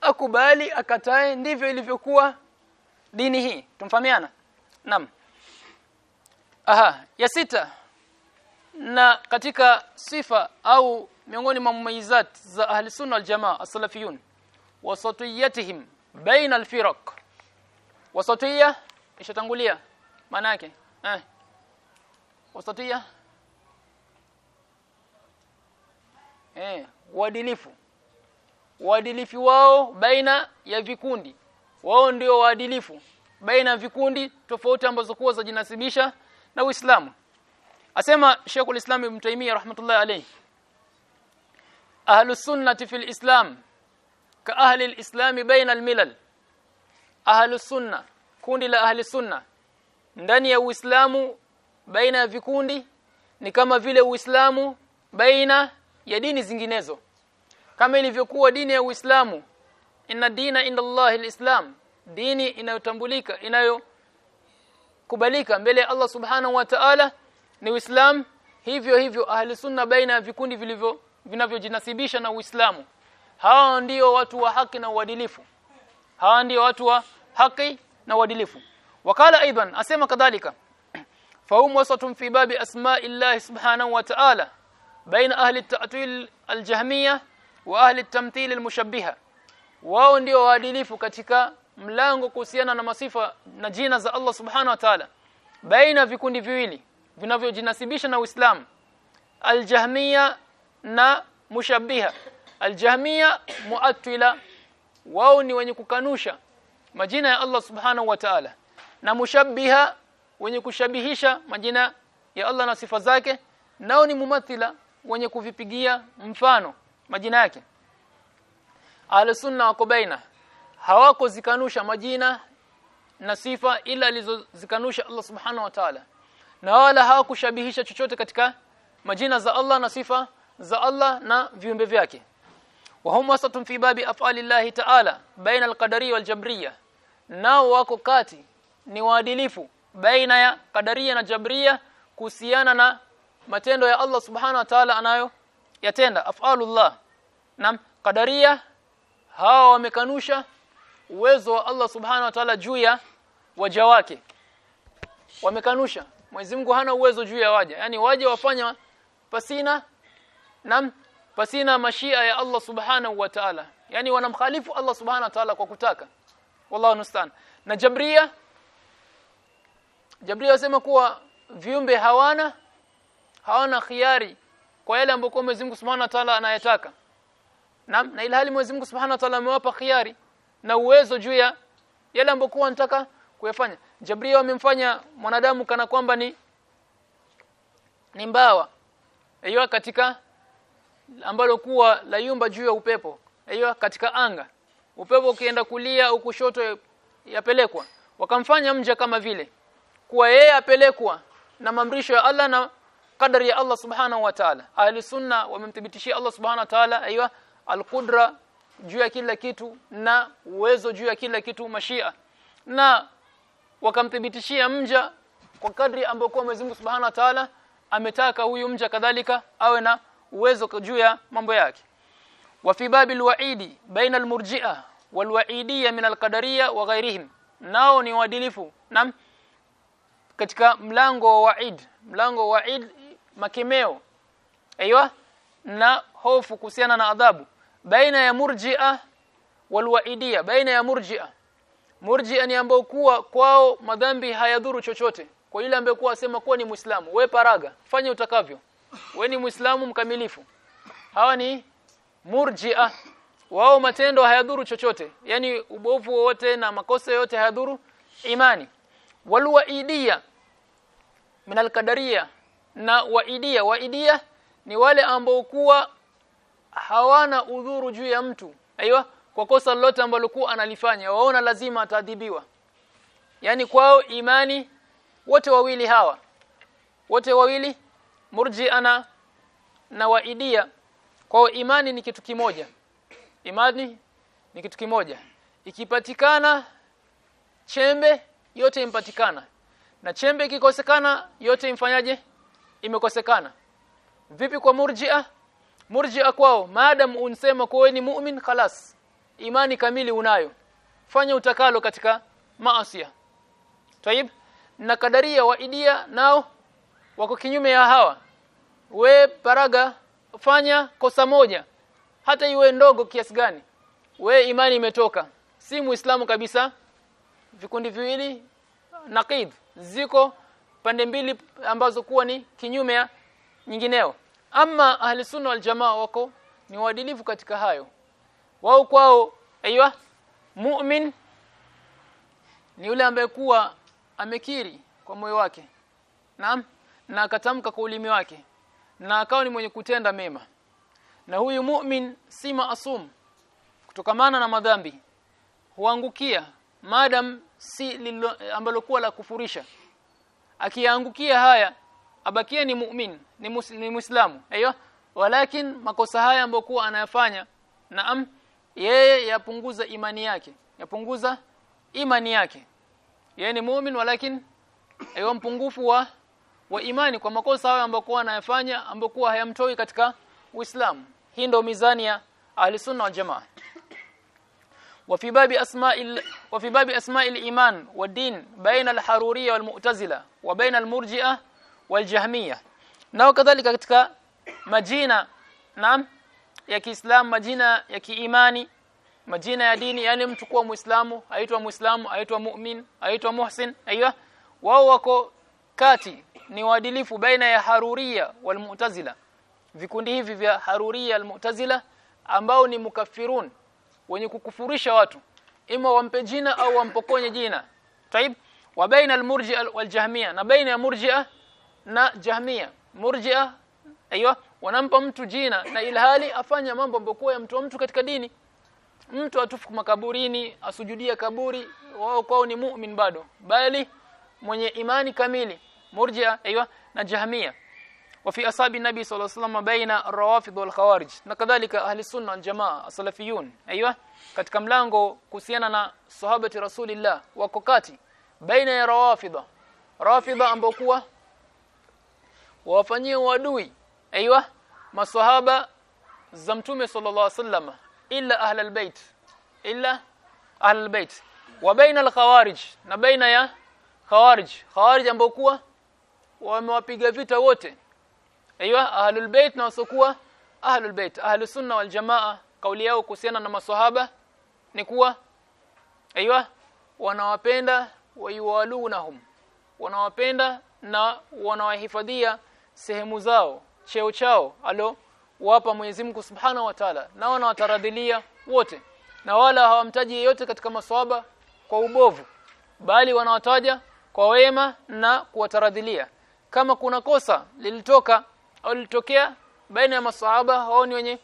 Akubali akatae ndivyo ilivyokuwa dini hii tumfahamiana? Naam. Aha ya sita. Na katika sifa au miongoni mwa mumayizat za ahli sunna wal jamaa as-salafiyun wasatiyatihim baina al-firaq. Wasatiyya ishatangulia maana yake eh. Wasatiyya eh uadilifu. Uadilifu wao baina ya vikundi wao ndio waadilifu baina vikundi tofauti ambazo kuwa zinasibisha na Uislamu. Asema Sheikh ulislam Ibn Taymiyyah rahmatullahi alayhi ahlus sunnati fil islam ka ahli al-islam baina al-milal ahlu sunna kundi la ahli sunna ndani ya Uislamu baina ya vikundi ni kama vile Uislamu baina ya dini zinginezo. Kama ilivyokuwa dini ya Uislamu inna dina inda Allah alislam dini inayotambulika inayokubalika mbele ya Allah subhanahu wa ta'ala ni Uislamu. Hivyo hivyo ahli sunna baina ya vikundi vilivyo vinavyojinasibisha na Uislamu. Hawa ndio watu wa haki na uadilifu. Hawa ndio watu wa haki na uadilifu. Wakala aidan asema kadhalika <clears throat> fahum wasatun fi babi asma'illahi subhanahu wa ta'ala baina ahli at-ta'til al-jahmiyah wa ahli at-tamthil al-mushabbiha wao ndio waadilifu katika mlango kuhusiana na masifa na jina za Allah subhanahu wa ta'ala. Baina vikundi viwili vinavyojinasibisha na Uislamu al-jahmiyya na mushabbiha aljahmiya muattila wao ni wenye kukanusha majina ya Allah subhanahu wa ta'ala. Na mushabbiha wenye kushabihisha majina ya Allah na sifa zake nao ni mumathila wenye kuvipigia mfano majina yake ahlusunna wako baina hawako zikanusha majina na sifa ila alizozikanusha Allah subhanahu wa ta'ala. Na wala hawakushabihisha chochote katika majina za Allah na sifa za Allah na viumbe vyake. Wahum wasatun fi babi af'alillahi ta'ala baina al-qadariyya nao wako kati ni waadilifu baina ya qadariya na jabriya kuhusiana na matendo ya Allah subhanahu wa ta'ala anayo yatenda. Af'alullah. Nam qadariya hawa wamekanusha uwezo wa Allah subhana wa ta'ala juu ya waja wake. Wamekanusha. Mwenyezi Mungu hana uwezo juu ya waja. Yani waja wafanya pasina nam pasina mashia ya Allah subhanahu wa ta'ala. Yani wanamkhalifu Allah subhanahu wa ta'ala kwa kutaka. Wallahu nustan na jabria jabria wasema kuwa viumbe hawana hawana khiari kwa yale ambayo Mwenyezi Mungu Subhanahu wa Ta'ala anayataka Naam na ilhali Mwenyezi Mungu Subhanahu wa Ta'ala amewapa khiari na uwezo juu ya yale ambayo anataka kuyafanya. Jabria wamemfanya mwanadamu kana kwamba ni ni mbawa. Hiyo katika ambalo kuwa la yumba juu ya upepo. Hiyo katika anga. Upepo ukienda kulia au kushoto yapelekwa. Wakamfanya mja kama vile. Kuwa yeye apelekwa na mamrisho ya Allah na kadari ya Allah subhanahu wa ta'ala. Ahli sunna wamemthibitishia Allah subhanahu wa ta'ala aiywa alqudra juu ya kila kitu na uwezo juu ya kila kitu mashia. Na wakamthibitishia mja kwa kadri ambayo kwa Mwenyezi Mungu Subhanahu wa Ta'ala ametaka huyu mja kadhalika awe na uwezo juu ya mambo yake. Wa fi babil wa'idi baina almurji'a wal wa'idiyya min alqadariyya wa ghairihim nao ni waadilifu. Nam katika mlango wa wa'id mlango wa wa'id makemeo. Aiywa na hofu kuhusiana na adhabu baina ya murji'a wal wa'idiyya baina ya murji'a. Murji'a ni ambao kuwa kwao madhambi hayadhuru chochote. Kwa yule ambaye kuwa asema kuwa ni muislamu we paraga fanya utakavyo. We ni muislamu mkamilifu. Hawa ni murji'a. Wao matendo hayadhuru chochote. Yani ubovu wote na makosa yote hayadhuru imani. Wal wa'idiyya min al-qadariyya na waidia waidia ni wale ambao kuwa hawana udhuru juu ya mtu. Aiyo kwa kosa lolote ambalo kuwa analifanya waona lazima ataadhibiwa. Yani kwao imani wote wawili hawa wote wawili murji'ana na waidia kwao imani ni kitu kimoja. Imani ni kitu kimoja. Ikipatikana chembe yote impatikana na chembe ikikosekana yote imfanyaje? Imekosekana. Vipi kwa murji'a murji'a kwao maadam unsema kwa ni mu'min khalas imani kamili unayo. Fanya utakalo katika maasiya. Tayib na kadaria wa idia nao wako kinyume ya hawa. We paraga fanya kosa moja hata iwe ndogo kiasi gani. We imani imetoka. Si muislamu kabisa. Vikundi viwili naqid ziko pande mbili ambazo kuwa ni kinyume ya nyingineo ama ahli sunna wal jamaa wako ni waadilifu katika hayo. Wao kwao aiywa mu'min ni yule ambaye kuwa amekiri kwa moyo wake. Naam? Na akatamka kwa ulimi wake. Na akawa ni mwenye kutenda mema. Na huyu mu'min si maasum. Kutokamana na madhambi huangukia. Madam si ambalo kuwa la kufurisha. Akiangukia haya abakie ni mu'min ni, mus, ni muislamu aiyo walakin makosa haya ambayo kuwa anayafanya naam yeye yapunguza imani yake yapunguza imani yake yeye ni mu'min walakin aiyo mpungufu wa wa imani kwa makosa hayo ambayo kuwa anayafanya ambayo kuwa hayamtoi katika Uislamu hii ndio mizani ya ahli sunna wal jamaa وفي باب اسماء وفي باب اسماء الايمان والدين بين الحروريه والمعتزله وبين المرجئه waljahmiya nao kadhalika katika majina naam ya Kiislamu majina ya kiimani majina ya dini yani mtu kuwa Muislamu aitwa Muislamu aitwa mu'min aitwa muhsin aiyo wao wako kati ni waadilifu baina ya haruria walmutazila. Vikundi hivi vya haruria almutazila ambao ni mukafirun wenye kukufurisha watu. Ima wampe jina au wampokonye jina. Taib wa baina almurji'a waljahmiya na baina ya murji'a na jahmiya murji'a aiyo wanampa mtu jina na ilhali afanya mambo ambayo ya mtu mtu katika dini mtu atufu makaburini asujudia kaburi wao kwao ni mu'min bado bali mwenye imani kamili murji'a aiyo na jahmiya وفي اصحاب النبي صلى الله عليه وسلم بين الروافض والخوارج na kadhalika ahli sunna wal jamaa salafiyun aiywa katika mlango kuhusiana na sahabati rasulillah wako kati baina ya rawafidha rawafidha ambao kuwa wafanyie uadui. Aiywa maswahaba za mtume sallallahu alaihi wasallam illa ahli albayt illa ahli albayt wa baina alkhawarij na baina ya khawarij. Khawarij ambao kuwa wamewapiga vita wote. Aiywa ahlul bait na wasokuwa ahlul bait. Ahlus sunna wal jamaa kauli yao kuhusiana na maswahaba ni kuwa aiywa wanawapenda wayuwalunahum wanawapenda na wanawahifadhia sehemu zao cheo chao. Alo wapa Mwenyezi Mungu Subhanahu wa Ta'ala. Na wanawataradhilia wote. Na wala hawamtaji yeyote katika maswaba kwa ubovu. Bali wanawataja kwa wema na kuwataradhilia. Kama kuna kosa lilitoka au lilitokea baina ya maswahaba hao ni wenye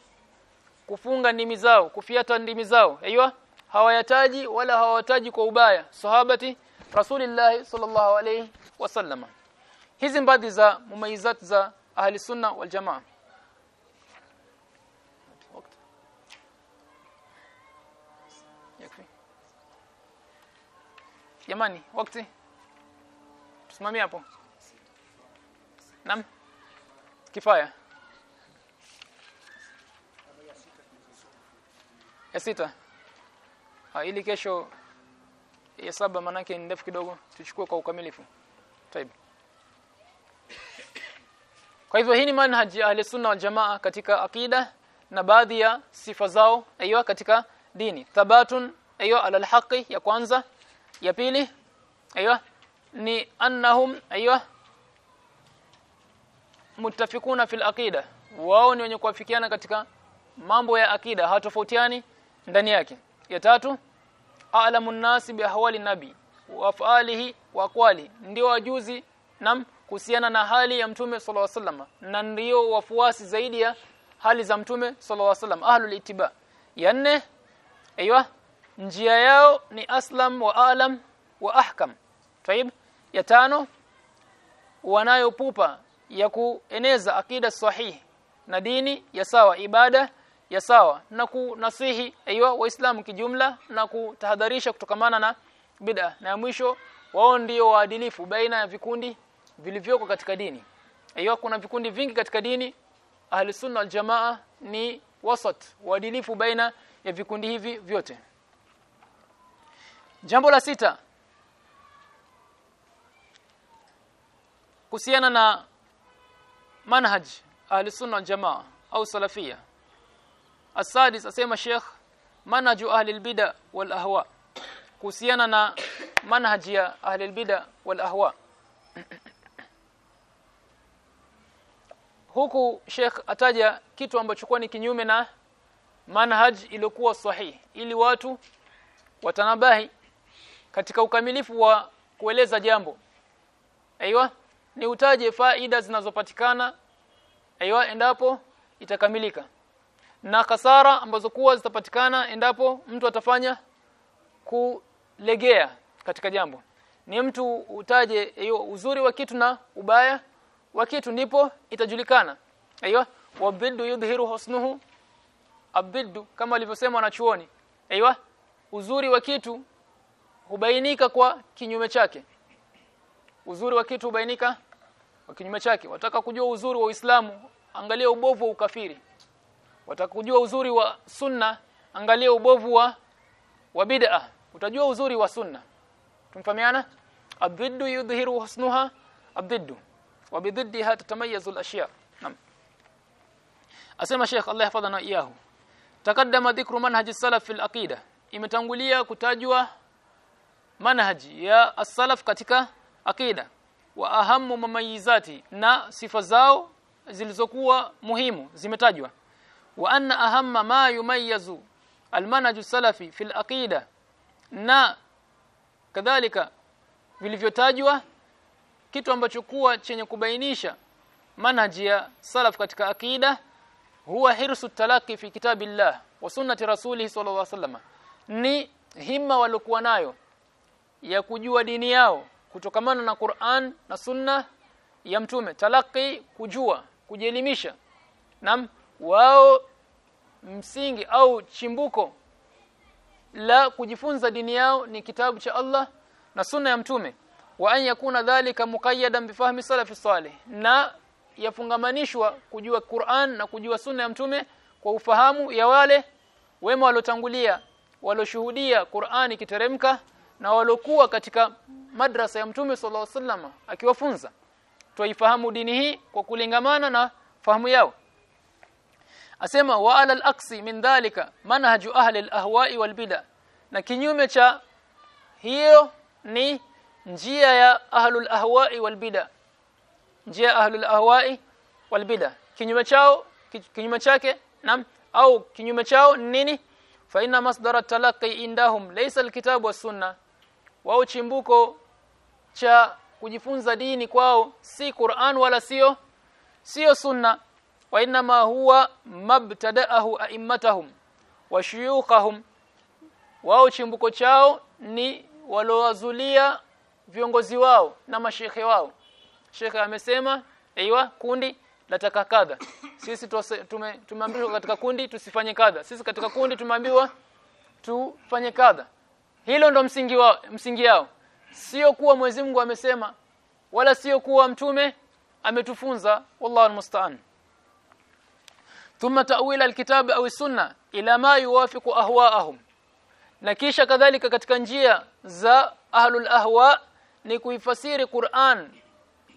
kufunga ndimi zao kufiata ndimi zao. Aiywa hawayataji wala hawataji kwa ubaya. Sahabati rasulillahi sallallahu alayhi wasallam hizi mbadhi za mumayizat za ahli sunna wal jamaa jamani wakati tusimamie hapo nam Kifaya. Ya sita. Ha, ili kesho ya saba manake ni ndefu kidogo tuchukue kwa ukamilifu. Taib. Kwa hivyo hii ni manhaji ahli sunna wal jamaa katika akida na baadhi ya sifa zao aiyo katika dini. Thabatun aiyo ala alhaqi ya kwanza, ya pili aiyo ni annahum aiyo mutafikuna fil aqida. Wao ni wenye kuafikiana katika mambo ya akida hatofautiani ndani yake. Ya tatu a'lamun nasi bi ahwali nabi wa afalihi wa aqwali. Ndio wajuzi nam kuhusiana na hali ya mtume sallallahu alaihi wasallam na ndio wafuasi zaidi ya hali za mtume sallallahu alaihi wasallam ahlul itiba ya nne aiywa njia yao ni aslam wa alam wa ahkam. Taib. Ya tano wanayopupa ya kueneza akida sahihi na dini ya sawa ibada ya sawa na kunasihi aiywa waislamu kijumla na kutahadharisha kutokamana na bid'a. Na mwisho wao ndio waadilifu baina ya vikundi vilivyoko katika dini. Aiywa kuna vikundi vingi katika dini ahli sunna wal jamaa ni wasat waadilifu baina ya vikundi hivi vyote. Jambo la sita kuhusiana na manhaj ahli sunna wal jamaa au salafia. Asadis asema sheikh manhaju ahli albida wal ahwa. Kuhusiana na manhaji ya ahli albida wal ahwa huku sheikh ataja kitu ambacho kwa ni kinyume na manhaj iliyokuwa sahihi ili watu watanabahi katika ukamilifu wa kueleza jambo. Aiywa ni utaje faida zinazopatikana aiywa endapo itakamilika. Na kasara ambazo kuwa zitapatikana endapo mtu atafanya kulegea katika jambo. Ni mtu utaje hiyo uzuri wa kitu na ubaya wa kitu ndipo itajulikana. Aiyo wabiddu yudhiru husnuhu abiddu kama alivyosema wanachuoni. Aiyo uzuri wa kitu hubainika kwa kinyume chake. Uzuri wa kitu hubainika kwa kinyume chake. Wataka kujua uzuri wa Uislamu angalia ubovu wa ukafiri. Wataka kujua uzuri wa sunna angalia ubovu wa wa bid'ah utajua uzuri wa sunna. Tumfahamiana? Abiddu yudhiru husnuha adhiddu bididdiha tatamayazu al-ashya nam asema Sheikh Allah yahfadhana iyahu takaddama dhikru manhaj as-salaf fil aqida. Imetangulia kutajwa manhaji ya as-salaf katika aqida. Wa ahamu mamayizati na sifa zao zilizokuwa muhimu zimetajwa. Wa anna ahamma ma yumayyizu almanhaj salafi fil aqida. Na kadhalika vilivyotajwa kitu ambacho kuwa chenye kubainisha manhaji ya salaf katika akida huwa hirsu talaki fi kitabillah wa sunnati rasulih sallallahu alaihi wasallam. Ni himma waliokuwa nayo ya kujua dini yao kutokamana na Qur'an na sunna ya mtume. Talaki kujua kujielimisha. Nam wao msingi au chimbuko la kujifunza dini yao ni kitabu cha Allah na sunna ya mtume wa an yakuna dhalika muqayyadan bifahmi salafi salih na yafungamanishwa kujua Qur'an na kujua sunna ya mtume kwa ufahamu ya wale wema walotangulia waloshuhudia quran ikiteremka na walokuwa katika madrasa ya mtume sallallahu alaihi wasallam akiwafunza. Tuifahamu dini hii kwa kulingamana na fahamu yao. Asema wa ala al-aqsi min dhalika manhaju ahli al-ahwa'i wal na kinyume cha hiyo ni njia ya ahlul ahwa'i wal bid'a njia ya ahlul ahwa'i wal bid'a kinyume chao kinyume chake nam au kinyume chao nini? Fa inna masdara talaqi indahum laysa alkitabu was sunna wao chimbuko cha kujifunza dini kwao si Qur'an wala sio sio sunna wa inna ma huwa mabtada'ahu a'immatahum wa shuyukhahum. Wao chimbuko chao ni walowazulia viongozi wao na mashehe wao. Shekhe amesema aiywa kundi lataka kadha. Sisi tume, tumeambiwa katika kundi tusifanye kadha. Sisi katika kundi tumeambiwa tufanye kadha. Hilo ndo msingi wao msingi yao. Sio kuwa Mwenyezi Mungu amesema wala sio kuwa mtume ametufunza. Wallahu almusta'an. Thumma ta'wila alkitab au sunna ila ma yuwafiqu ahwa'ahum. Na kisha kadhalika katika njia za ahlul ahwa ni kuifasiri Qur'an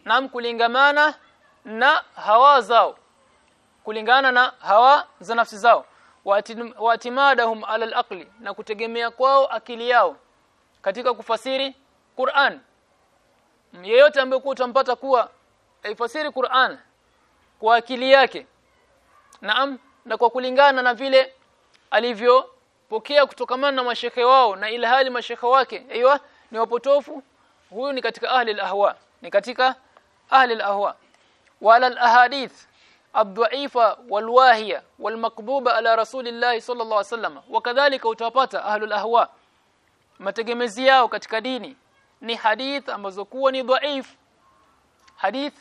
na kulingamana na hawa zao kulingana na hawa za nafsi zao. Watimadahum ala al na kutegemea kwao akili yao katika kufasiri Qur'an. Yeyote ambaye utampata kuwa aifasiri Qur'an kwa akili yake naam na kwa kulingana na vile alivyopokea kutokamana na mashekhe wao na ilhali mashekhe wake aiywa ni wapotofu huyu ni katika ahli ahwa ni katika ahli al-ahwa. Wala al-ahadith ad-da'ifa wal-wahiya wal-maqbuba ala rasulillahi sallallahu alaihi wasallam wakadhalika utapata ahli al-ahwa. Mategemezi yao katika dini ni hadith ambazo kuwa ni dhaif hadith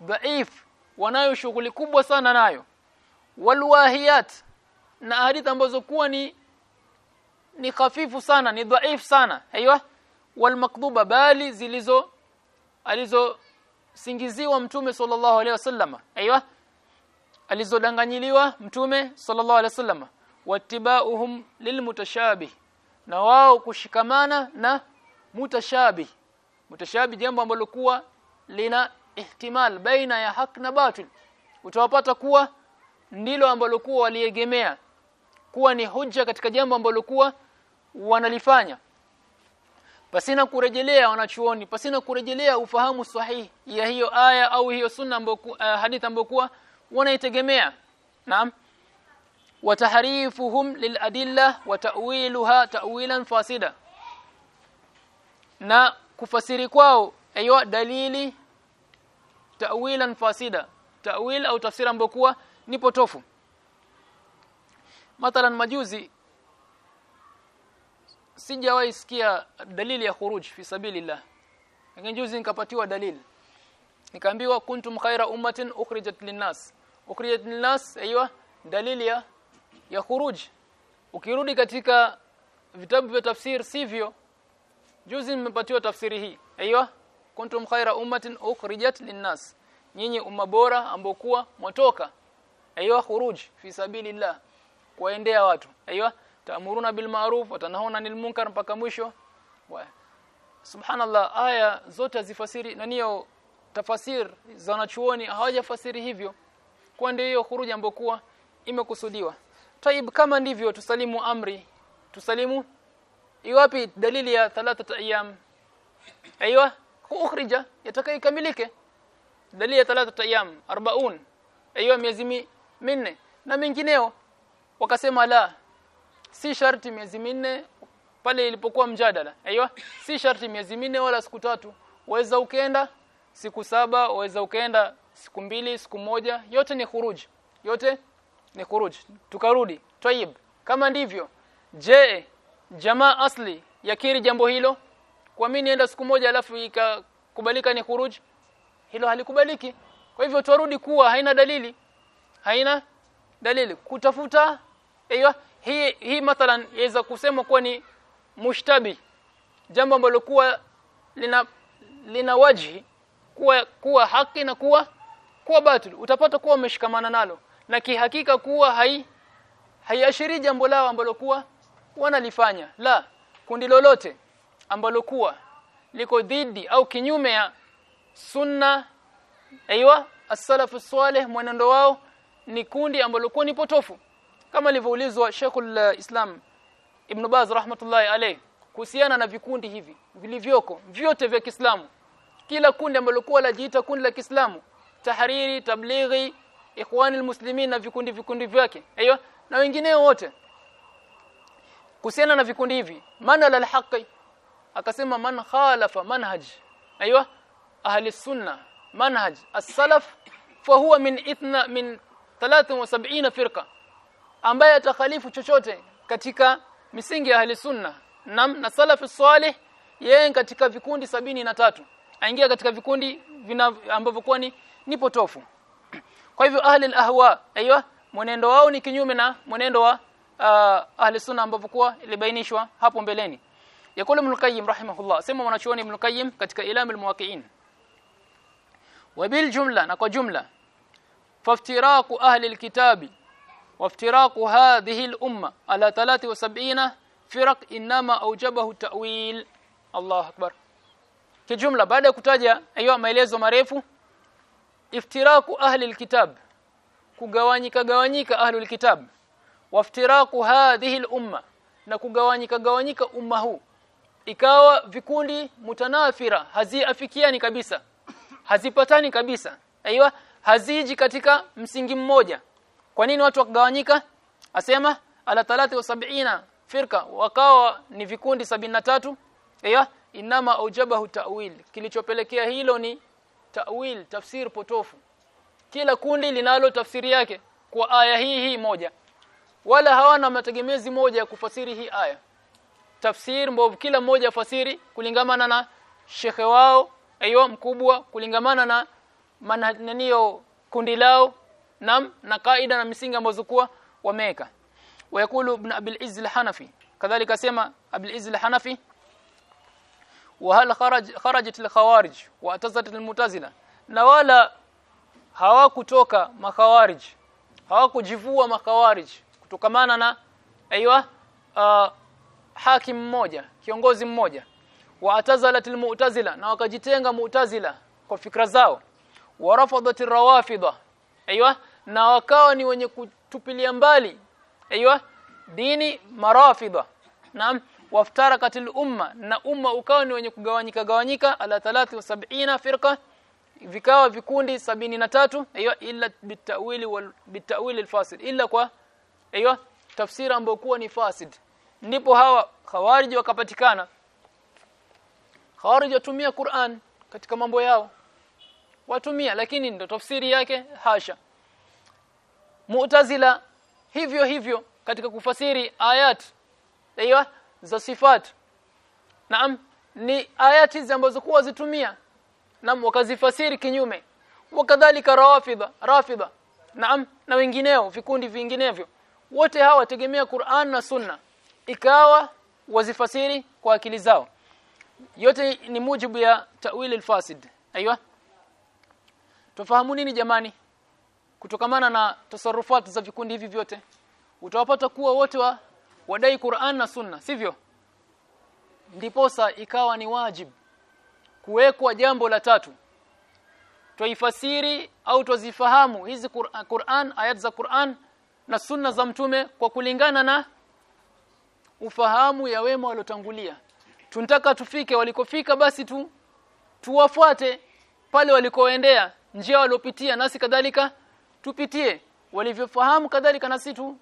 dhaif wanayo shughuli kubwa sana nayo. Walwahiyat na hadith ambazo kuwa ni ni hafifu sana ni dhaif sana. Aiyo walmakdhuba bali zilizo alizo singiziwa mtume sallallahu alaihi wasallam. Aiywa alizodanganyiliwa mtume sallallahu alaihi wasallam. Wattiba'uhum lilmutashabih na wao kushikamana na mutashabih. Mutashabih jambo ambalo kuwa lina ihtimal baina ya hak na batil. Utawapata kuwa ndilo ambalo kuwa waliegemea kuwa ni hujja katika jambo ambalo kuwa wanalifanya pasina kurejelea wanachuoni pasina kurejelea ufahamu sahihi ya hiyo aya au hiyo sunna ambayo uh, hadithi ambayo kuwa wanaitegemea. Naam. Wataharifuhum liladilla wa ta'wiluha ta'wilan fasida. Na kufasiri kwao ayo dalili ta'wilan fasida. Ta'wil au tafsira ambayo kuwa ni potofu. Mathalan majuzi sijawahi sikia dalili ya khuruj fi sabilillah. Lakini juzi nikapatiwa dalili. Nikaambiwa kuntum khaira ummatin ukhrijat linnas. Ukhrijat linnas aiywa dalili ya ya khuruj. Ukirudi katika vitabu vya tafsir sivyo. Juzi nimepatiwa tafsiri hii. Aiywa kuntum khaira ummatin ukhrijat linnas. Nyinyi umma bora ambao kuwa mwatoka. Aiywa khuruj fi sabilillah. Kuendea watu. Aiywa taamuruna bil ma'ruf wa tanhauna 'anil munkar mpaka mwisho. Subhanallah aya zote zifasiri na niyo tafasir za wanachuoni hawajafasiri hivyo. Kwa ndio hiyo khuruji ambokuwa imekusudiwa. Taib kama ndivyo tusalimu amri. Tusalimu iwapi dalili ya thalathata ayyam? Aiywa ukhrija yatakayikamilike dalili ya thalathata ayyam 40 aiywa miezi minne. Na mingineo wakasema la si sharti miezi minne pale ilipokuwa mjadala. Aiywa si sharti miezi minne wala siku tatu. Waweza ukaenda siku saba waweza ukaenda siku mbili siku moja. Yote ni khuruj yote ni khuruj tukarudi. Tayib. Kama ndivyo je jamaa asli yakiri jambo hilo? Kwa mimi nienda siku moja alafu ikakubalika ni khuruj hilo halikubaliki. Kwa hivyo twarudi kuwa haina dalili. Haina dalili. Kutafuta aiywa hii hii mathalan yaweza kusema kuwa ni mushtabi. Jambo ambalo kuwa lina lina wajhi kuwa kuwa haki na kuwa kuwa batil. Utapata kuwa umeshikamana nalo. Na kihakika kuwa hai haiashiri jambo lao ambalo kuwa wanalifanya. La kundi lolote ambalo kuwa liko dhidi au kinyume ya sunna aiywa as-salafu salih mwenendo wao ni kundi ambalo kuwa ni potofu kama alivyoulizwa Sheikhul Islam Ibn Baz rahmatullahi alayh kuhusiana na vikundi hivi vilivyoko vyote vya Kiislamu kila kundi ambalo kwa lajiita kundi la Kiislamu tahariri tablighi ikhwani almuslimin na vikundi vikundi vyake aiyo na wengineo wote kuhusiana na vikundi hivi man al alhaqi akasema man khalafa manhaj aiyo ahli sunna manhaj as-salaf fa huwa min ithna min 73 firqa ambaye atakhalifu chochote katika misingi ya ahli sunna. Na, na salafu salih yeye katika vikundi sabini na tatu. Aingia katika vikundi ambavyo kwa ni, ni <clears throat> kwa hivyo ahli al-ahwa aiywa mwenendo wao ni kinyume na mwenendo wa uh, ahli sunna ambavyo kwa ilibainishwa hapo mbeleni. Yakulu ibn qayyim rahimahullah sema mwanachuoni ibn qayyim katika ilam al-muwaqi'in wabil jumla na kwa jumla faftiraku ahli وافتراق هذه الأمة على 73 فرق إنما أوجبه تأويل الله أكبر kijumla baada ya kutaja ayo maelezo marefu iftiraku ahli alkitab kugawanyika gawanyika ahli alkitab waftiraku hadhihi al-umma na kugawanyika gawanyika umma huu ikawa vikundi mutanafira haziafikiani kabisa hazipatani kabisa aiywa haziji katika msingi mmoja kwa nini watu wakagawanyika? Asema ala 73 firka wakawa ni vikundi tatu. Aiyo inama aujabahu ta'wil. Kilichopelekea hilo ni ta'wil tafsir potofu. Kila kundi linalo tafsiri yake kwa aya hii hii moja. Wala hawana mategemezi moja ya kufasiri hii aya. Tafsir mbovu kila mmoja afasiri kulingamana na shekhe wao aiyo mkubwa kulingamana na mananio kundi lao nam na kaida na misingi ambazo kuwa wameweka wayakulu ibn abil izz al-hanafi kadhalika sema abil izz al-hanafi وهل خرج خرجت الخوارج واعتزلت المعتزله na wala hawakutoka makhawarij hawakujivua makhawarij kutokamana na aiywa uh, hakim mmoja kiongozi mmoja waatazalat almu'tazila na wakajitenga mu'tazila kwa fikra zao warafadat rawafida aiywa na wakawa ni wenye kutupilia mbali. Aiywa dini marafida. Naam waftarakat umma na umma ukawa ni wenye kugawanyika gawanyika. Ala 73 firqa. Vikawa vikundi sabini na tatu. Hiyo illa bitawili wal bitawili alfasid. Illa kwa aiywa tafsira ambayo kuwa ni fasid. Ndipo hawa khawarij wakapatikana. Khawarij watumia Qur'an katika mambo yao. Watumia lakini ndo tafsiri yake hasha Mu'tazila hivyo hivyo katika kufasiri ayat. Aiyo za sifat. Naam ni ayati ambazo kuwa zitumia naam wakazifasiri kinyume. Wakadhalika rafida rafida. Naam na wengineo vikundi vinginevyo. Wote hawa tegemea Qur'an na Sunna. Ikawa wazifasiri kwa akili zao. Yote ni mujibu ya ta'wil al-fasid aiywa tufahamu nini jamani kutokamana na tasarufat za vikundi hivi vyote. Utawapata kuwa wote wa wadai Qur'an na Sunna sivyo? Ndiposa ikawa ni wajibu kuwekwa jambo la tatu. Tuifasiri au tuzifahamu hizi Qur'an ayat za Qur'an na sunna za mtume kwa kulingana na ufahamu ya wema waliotangulia. Tunataka tufike walikofika basi tu tuwafuate pale walikoendea njia waliopitia nasi kadhalika tupitie walivyofahamu kadhalika na situ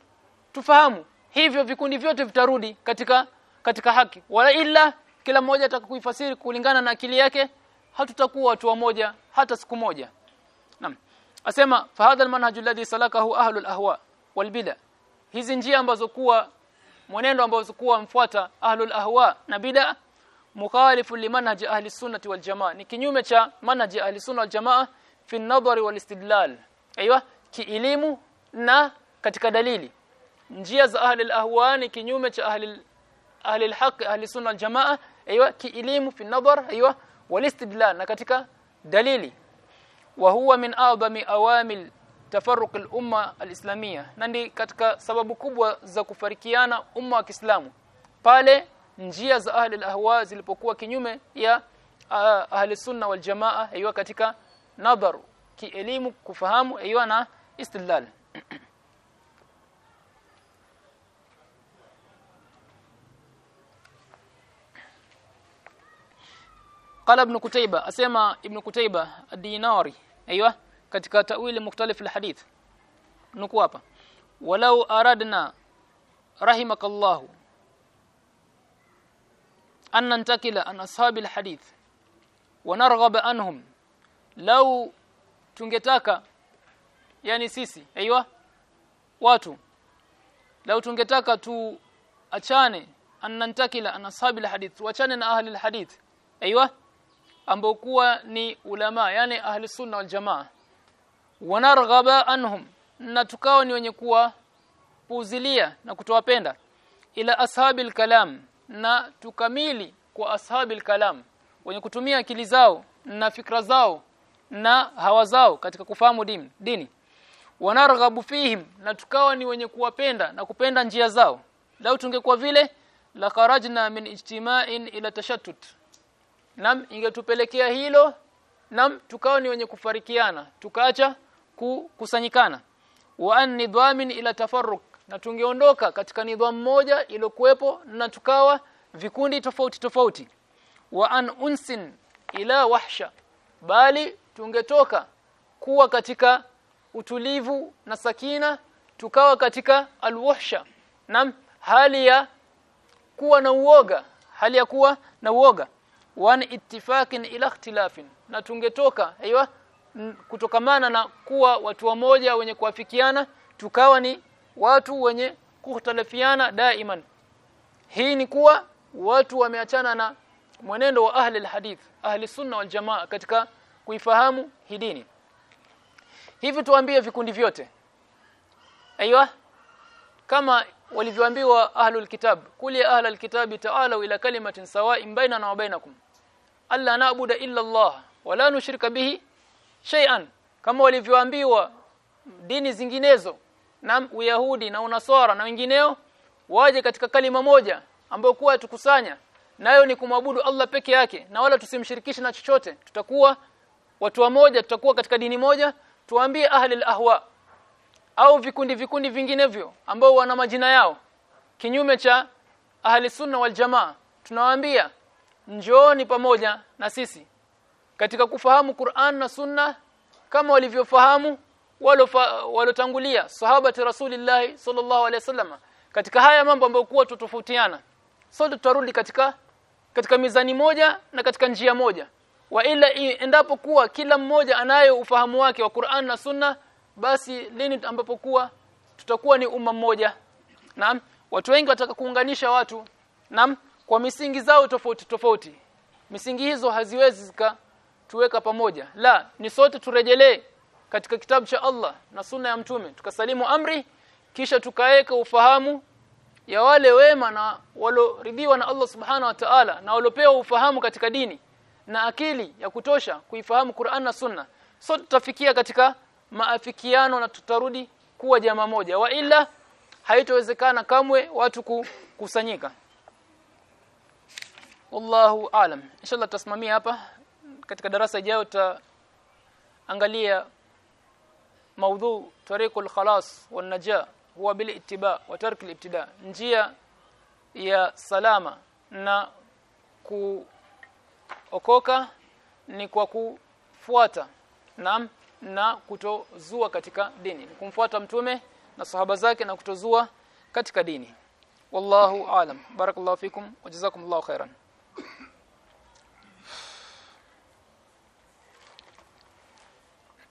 tufahamu. Hivyo vikundi vyote vitarudi katika katika haki. Wala illa kila mmoja atakuifasiri kulingana na akili yake hatutakuwa watu wamoja hata siku moja. Naam. Asema fahadha almanhaj alladhi salakahu ahlul ahwa walbida hizi njia ambazo kuwa mwenendo ambazo kuwa mfuata ahlul ahwa na bid'a mukhalifu limanhaj ahli sunnati wal jamaa. Ni kinyume cha manhaj ahli sunna wal jamaa fi nadhari wal istidlal aiywa kielimu na katika dalili. Njia za ahli al-ahwa ni kinyume cha ahli ahli al-haq ahli sunna wal jamaa aiywa kielimu fi nadhar aiywa walistidlal na katika dalili. Wa huwa min a'zami awamil tafarruq al-umma al-islamiyya nandi katika sababu kubwa za kufarikiana umma wa Kiislamu. Pale njia za ahli al-ahwa zilipokuwa kinyume ya ahli sunna wal aiywa katika nadhar kielimu kufahamu aiywa na istidlal قال ابن كتيبة اسمع ابن كتيبة الديناري أيوه katika tawili mukhtalif alhadith nuku hapa walau aradna rahimakallahu an nantakila an ashabi alhadith wa narghab anhum law tungetaka yani sisi aiywa watu. Lau tungetaka tu achane anantakila nantakila an ashabi alhadith wachane na ahli alhadith aiywa ambao kuwa ni ulama yani ahli sunna wal jamaa. Wanarghaba anhum na tukao ni wenye kuwa puzilia na kutowapenda. Ila ashabil kalam na tukamili kwa ashabil kalam wenye kutumia akili zao na fikra zao na hawa zao katika kufahamu dini dini. Wanarghabu fihim na tukawa ni wenye kuwapenda na kupenda njia zao. Lau tungekuwa vile la kharajna min ijtima'in ila tashattut. Nam ingetupelekea hilo nam tukawa ni wenye kufarikiana tukaacha kukusanyikana. Wa an nidhamin ila tafarruq na tungeondoka katika nidhamu moja iliyokuwepo na tukawa vikundi tofauti tofauti. Wa an unsin ila wahsha bali tungetoka kuwa katika utulivu na sakina tukawa katika alwahsha nam hali ya kuwa na uoga hali ya kuwa na uoga. Wan ittifakin ila ikhtilafin. Na tungetoka aiywa kutokamana na kuwa watu wamoja wenye kuafikiana tukawa ni watu wenye kukhtalafiana daiman. Hii ni kuwa watu wameachana na mwenendo wa ahli alhadith ahli sunna wal jamaa katika kuifahamu hii dini. Hivi tuambie vikundi vyote. Aiywa kama walivyoambiwa ahlul kitab kuli ahlul kitabi ta'alu ila kalimatin sawa'in bainana wa bainakum alla na'budu illa Allah wa la nushrika bihi shay'an. Kama walivyoambiwa dini zinginezo na uyahudi na unaswara na wengineo waje katika kalima moja ambayo kuwa tukusanya nayo ni kumwabudu Allah peke yake na wala tusimshirikishe na chochote tutakuwa watu wamoja tutakuwa katika dini moja. Tuambie ahli al-ahwa au vikundi vikundi vinginevyo ambao wana majina yao. Kinyume cha ahli sunna wal jamaa tunawaambia njooni pamoja na sisi katika kufahamu Qur'an na Sunna kama walivyofahamu walotangulia sahaba rasulillah sallallahu alaihi wasallam katika haya mambo ambayo kuwa tutofautiana. Sote tutarudi katika katika mizani moja na katika njia moja wa ila endapo kuwa kila mmoja anayo ufahamu wake wa Qur'an na Sunna basi lini ambapo kuwa tutakuwa ni umma mmoja. Naam watu wengi wataka kuunganisha watu naam kwa misingi zao tofauti tofauti. Misingi hizo haziwezi zika tuweka pamoja. La ni sote turejelee katika kitabu cha Allah na sunna ya mtume tukasalimu amri kisha tukaweka ufahamu ya wale wema na waloridhiwa na Allah subhana wa ta'ala na walopewa ufahamu katika dini na akili ya kutosha kuifahamu Qur'an na Sunna. Sote tutafikia katika maafikiano na tutarudi kuwa jamaa moja. Wa ila haitowezekana kamwe watu kukusanyika wallahu alam inshallah tasimamia hapa. Katika darasa ijayo tutaangalia maudhu tariqul khalas wan najaa huwa bil ittiba wa tark al ibtida. Njia ya salama na kuokoka ni kwa kufuata na na kutozua katika dini. Kumfuata mtume na sahaba zake na kutozua katika dini. Wallahu alam. Barakallahu fikum wa jazakumullahu khairan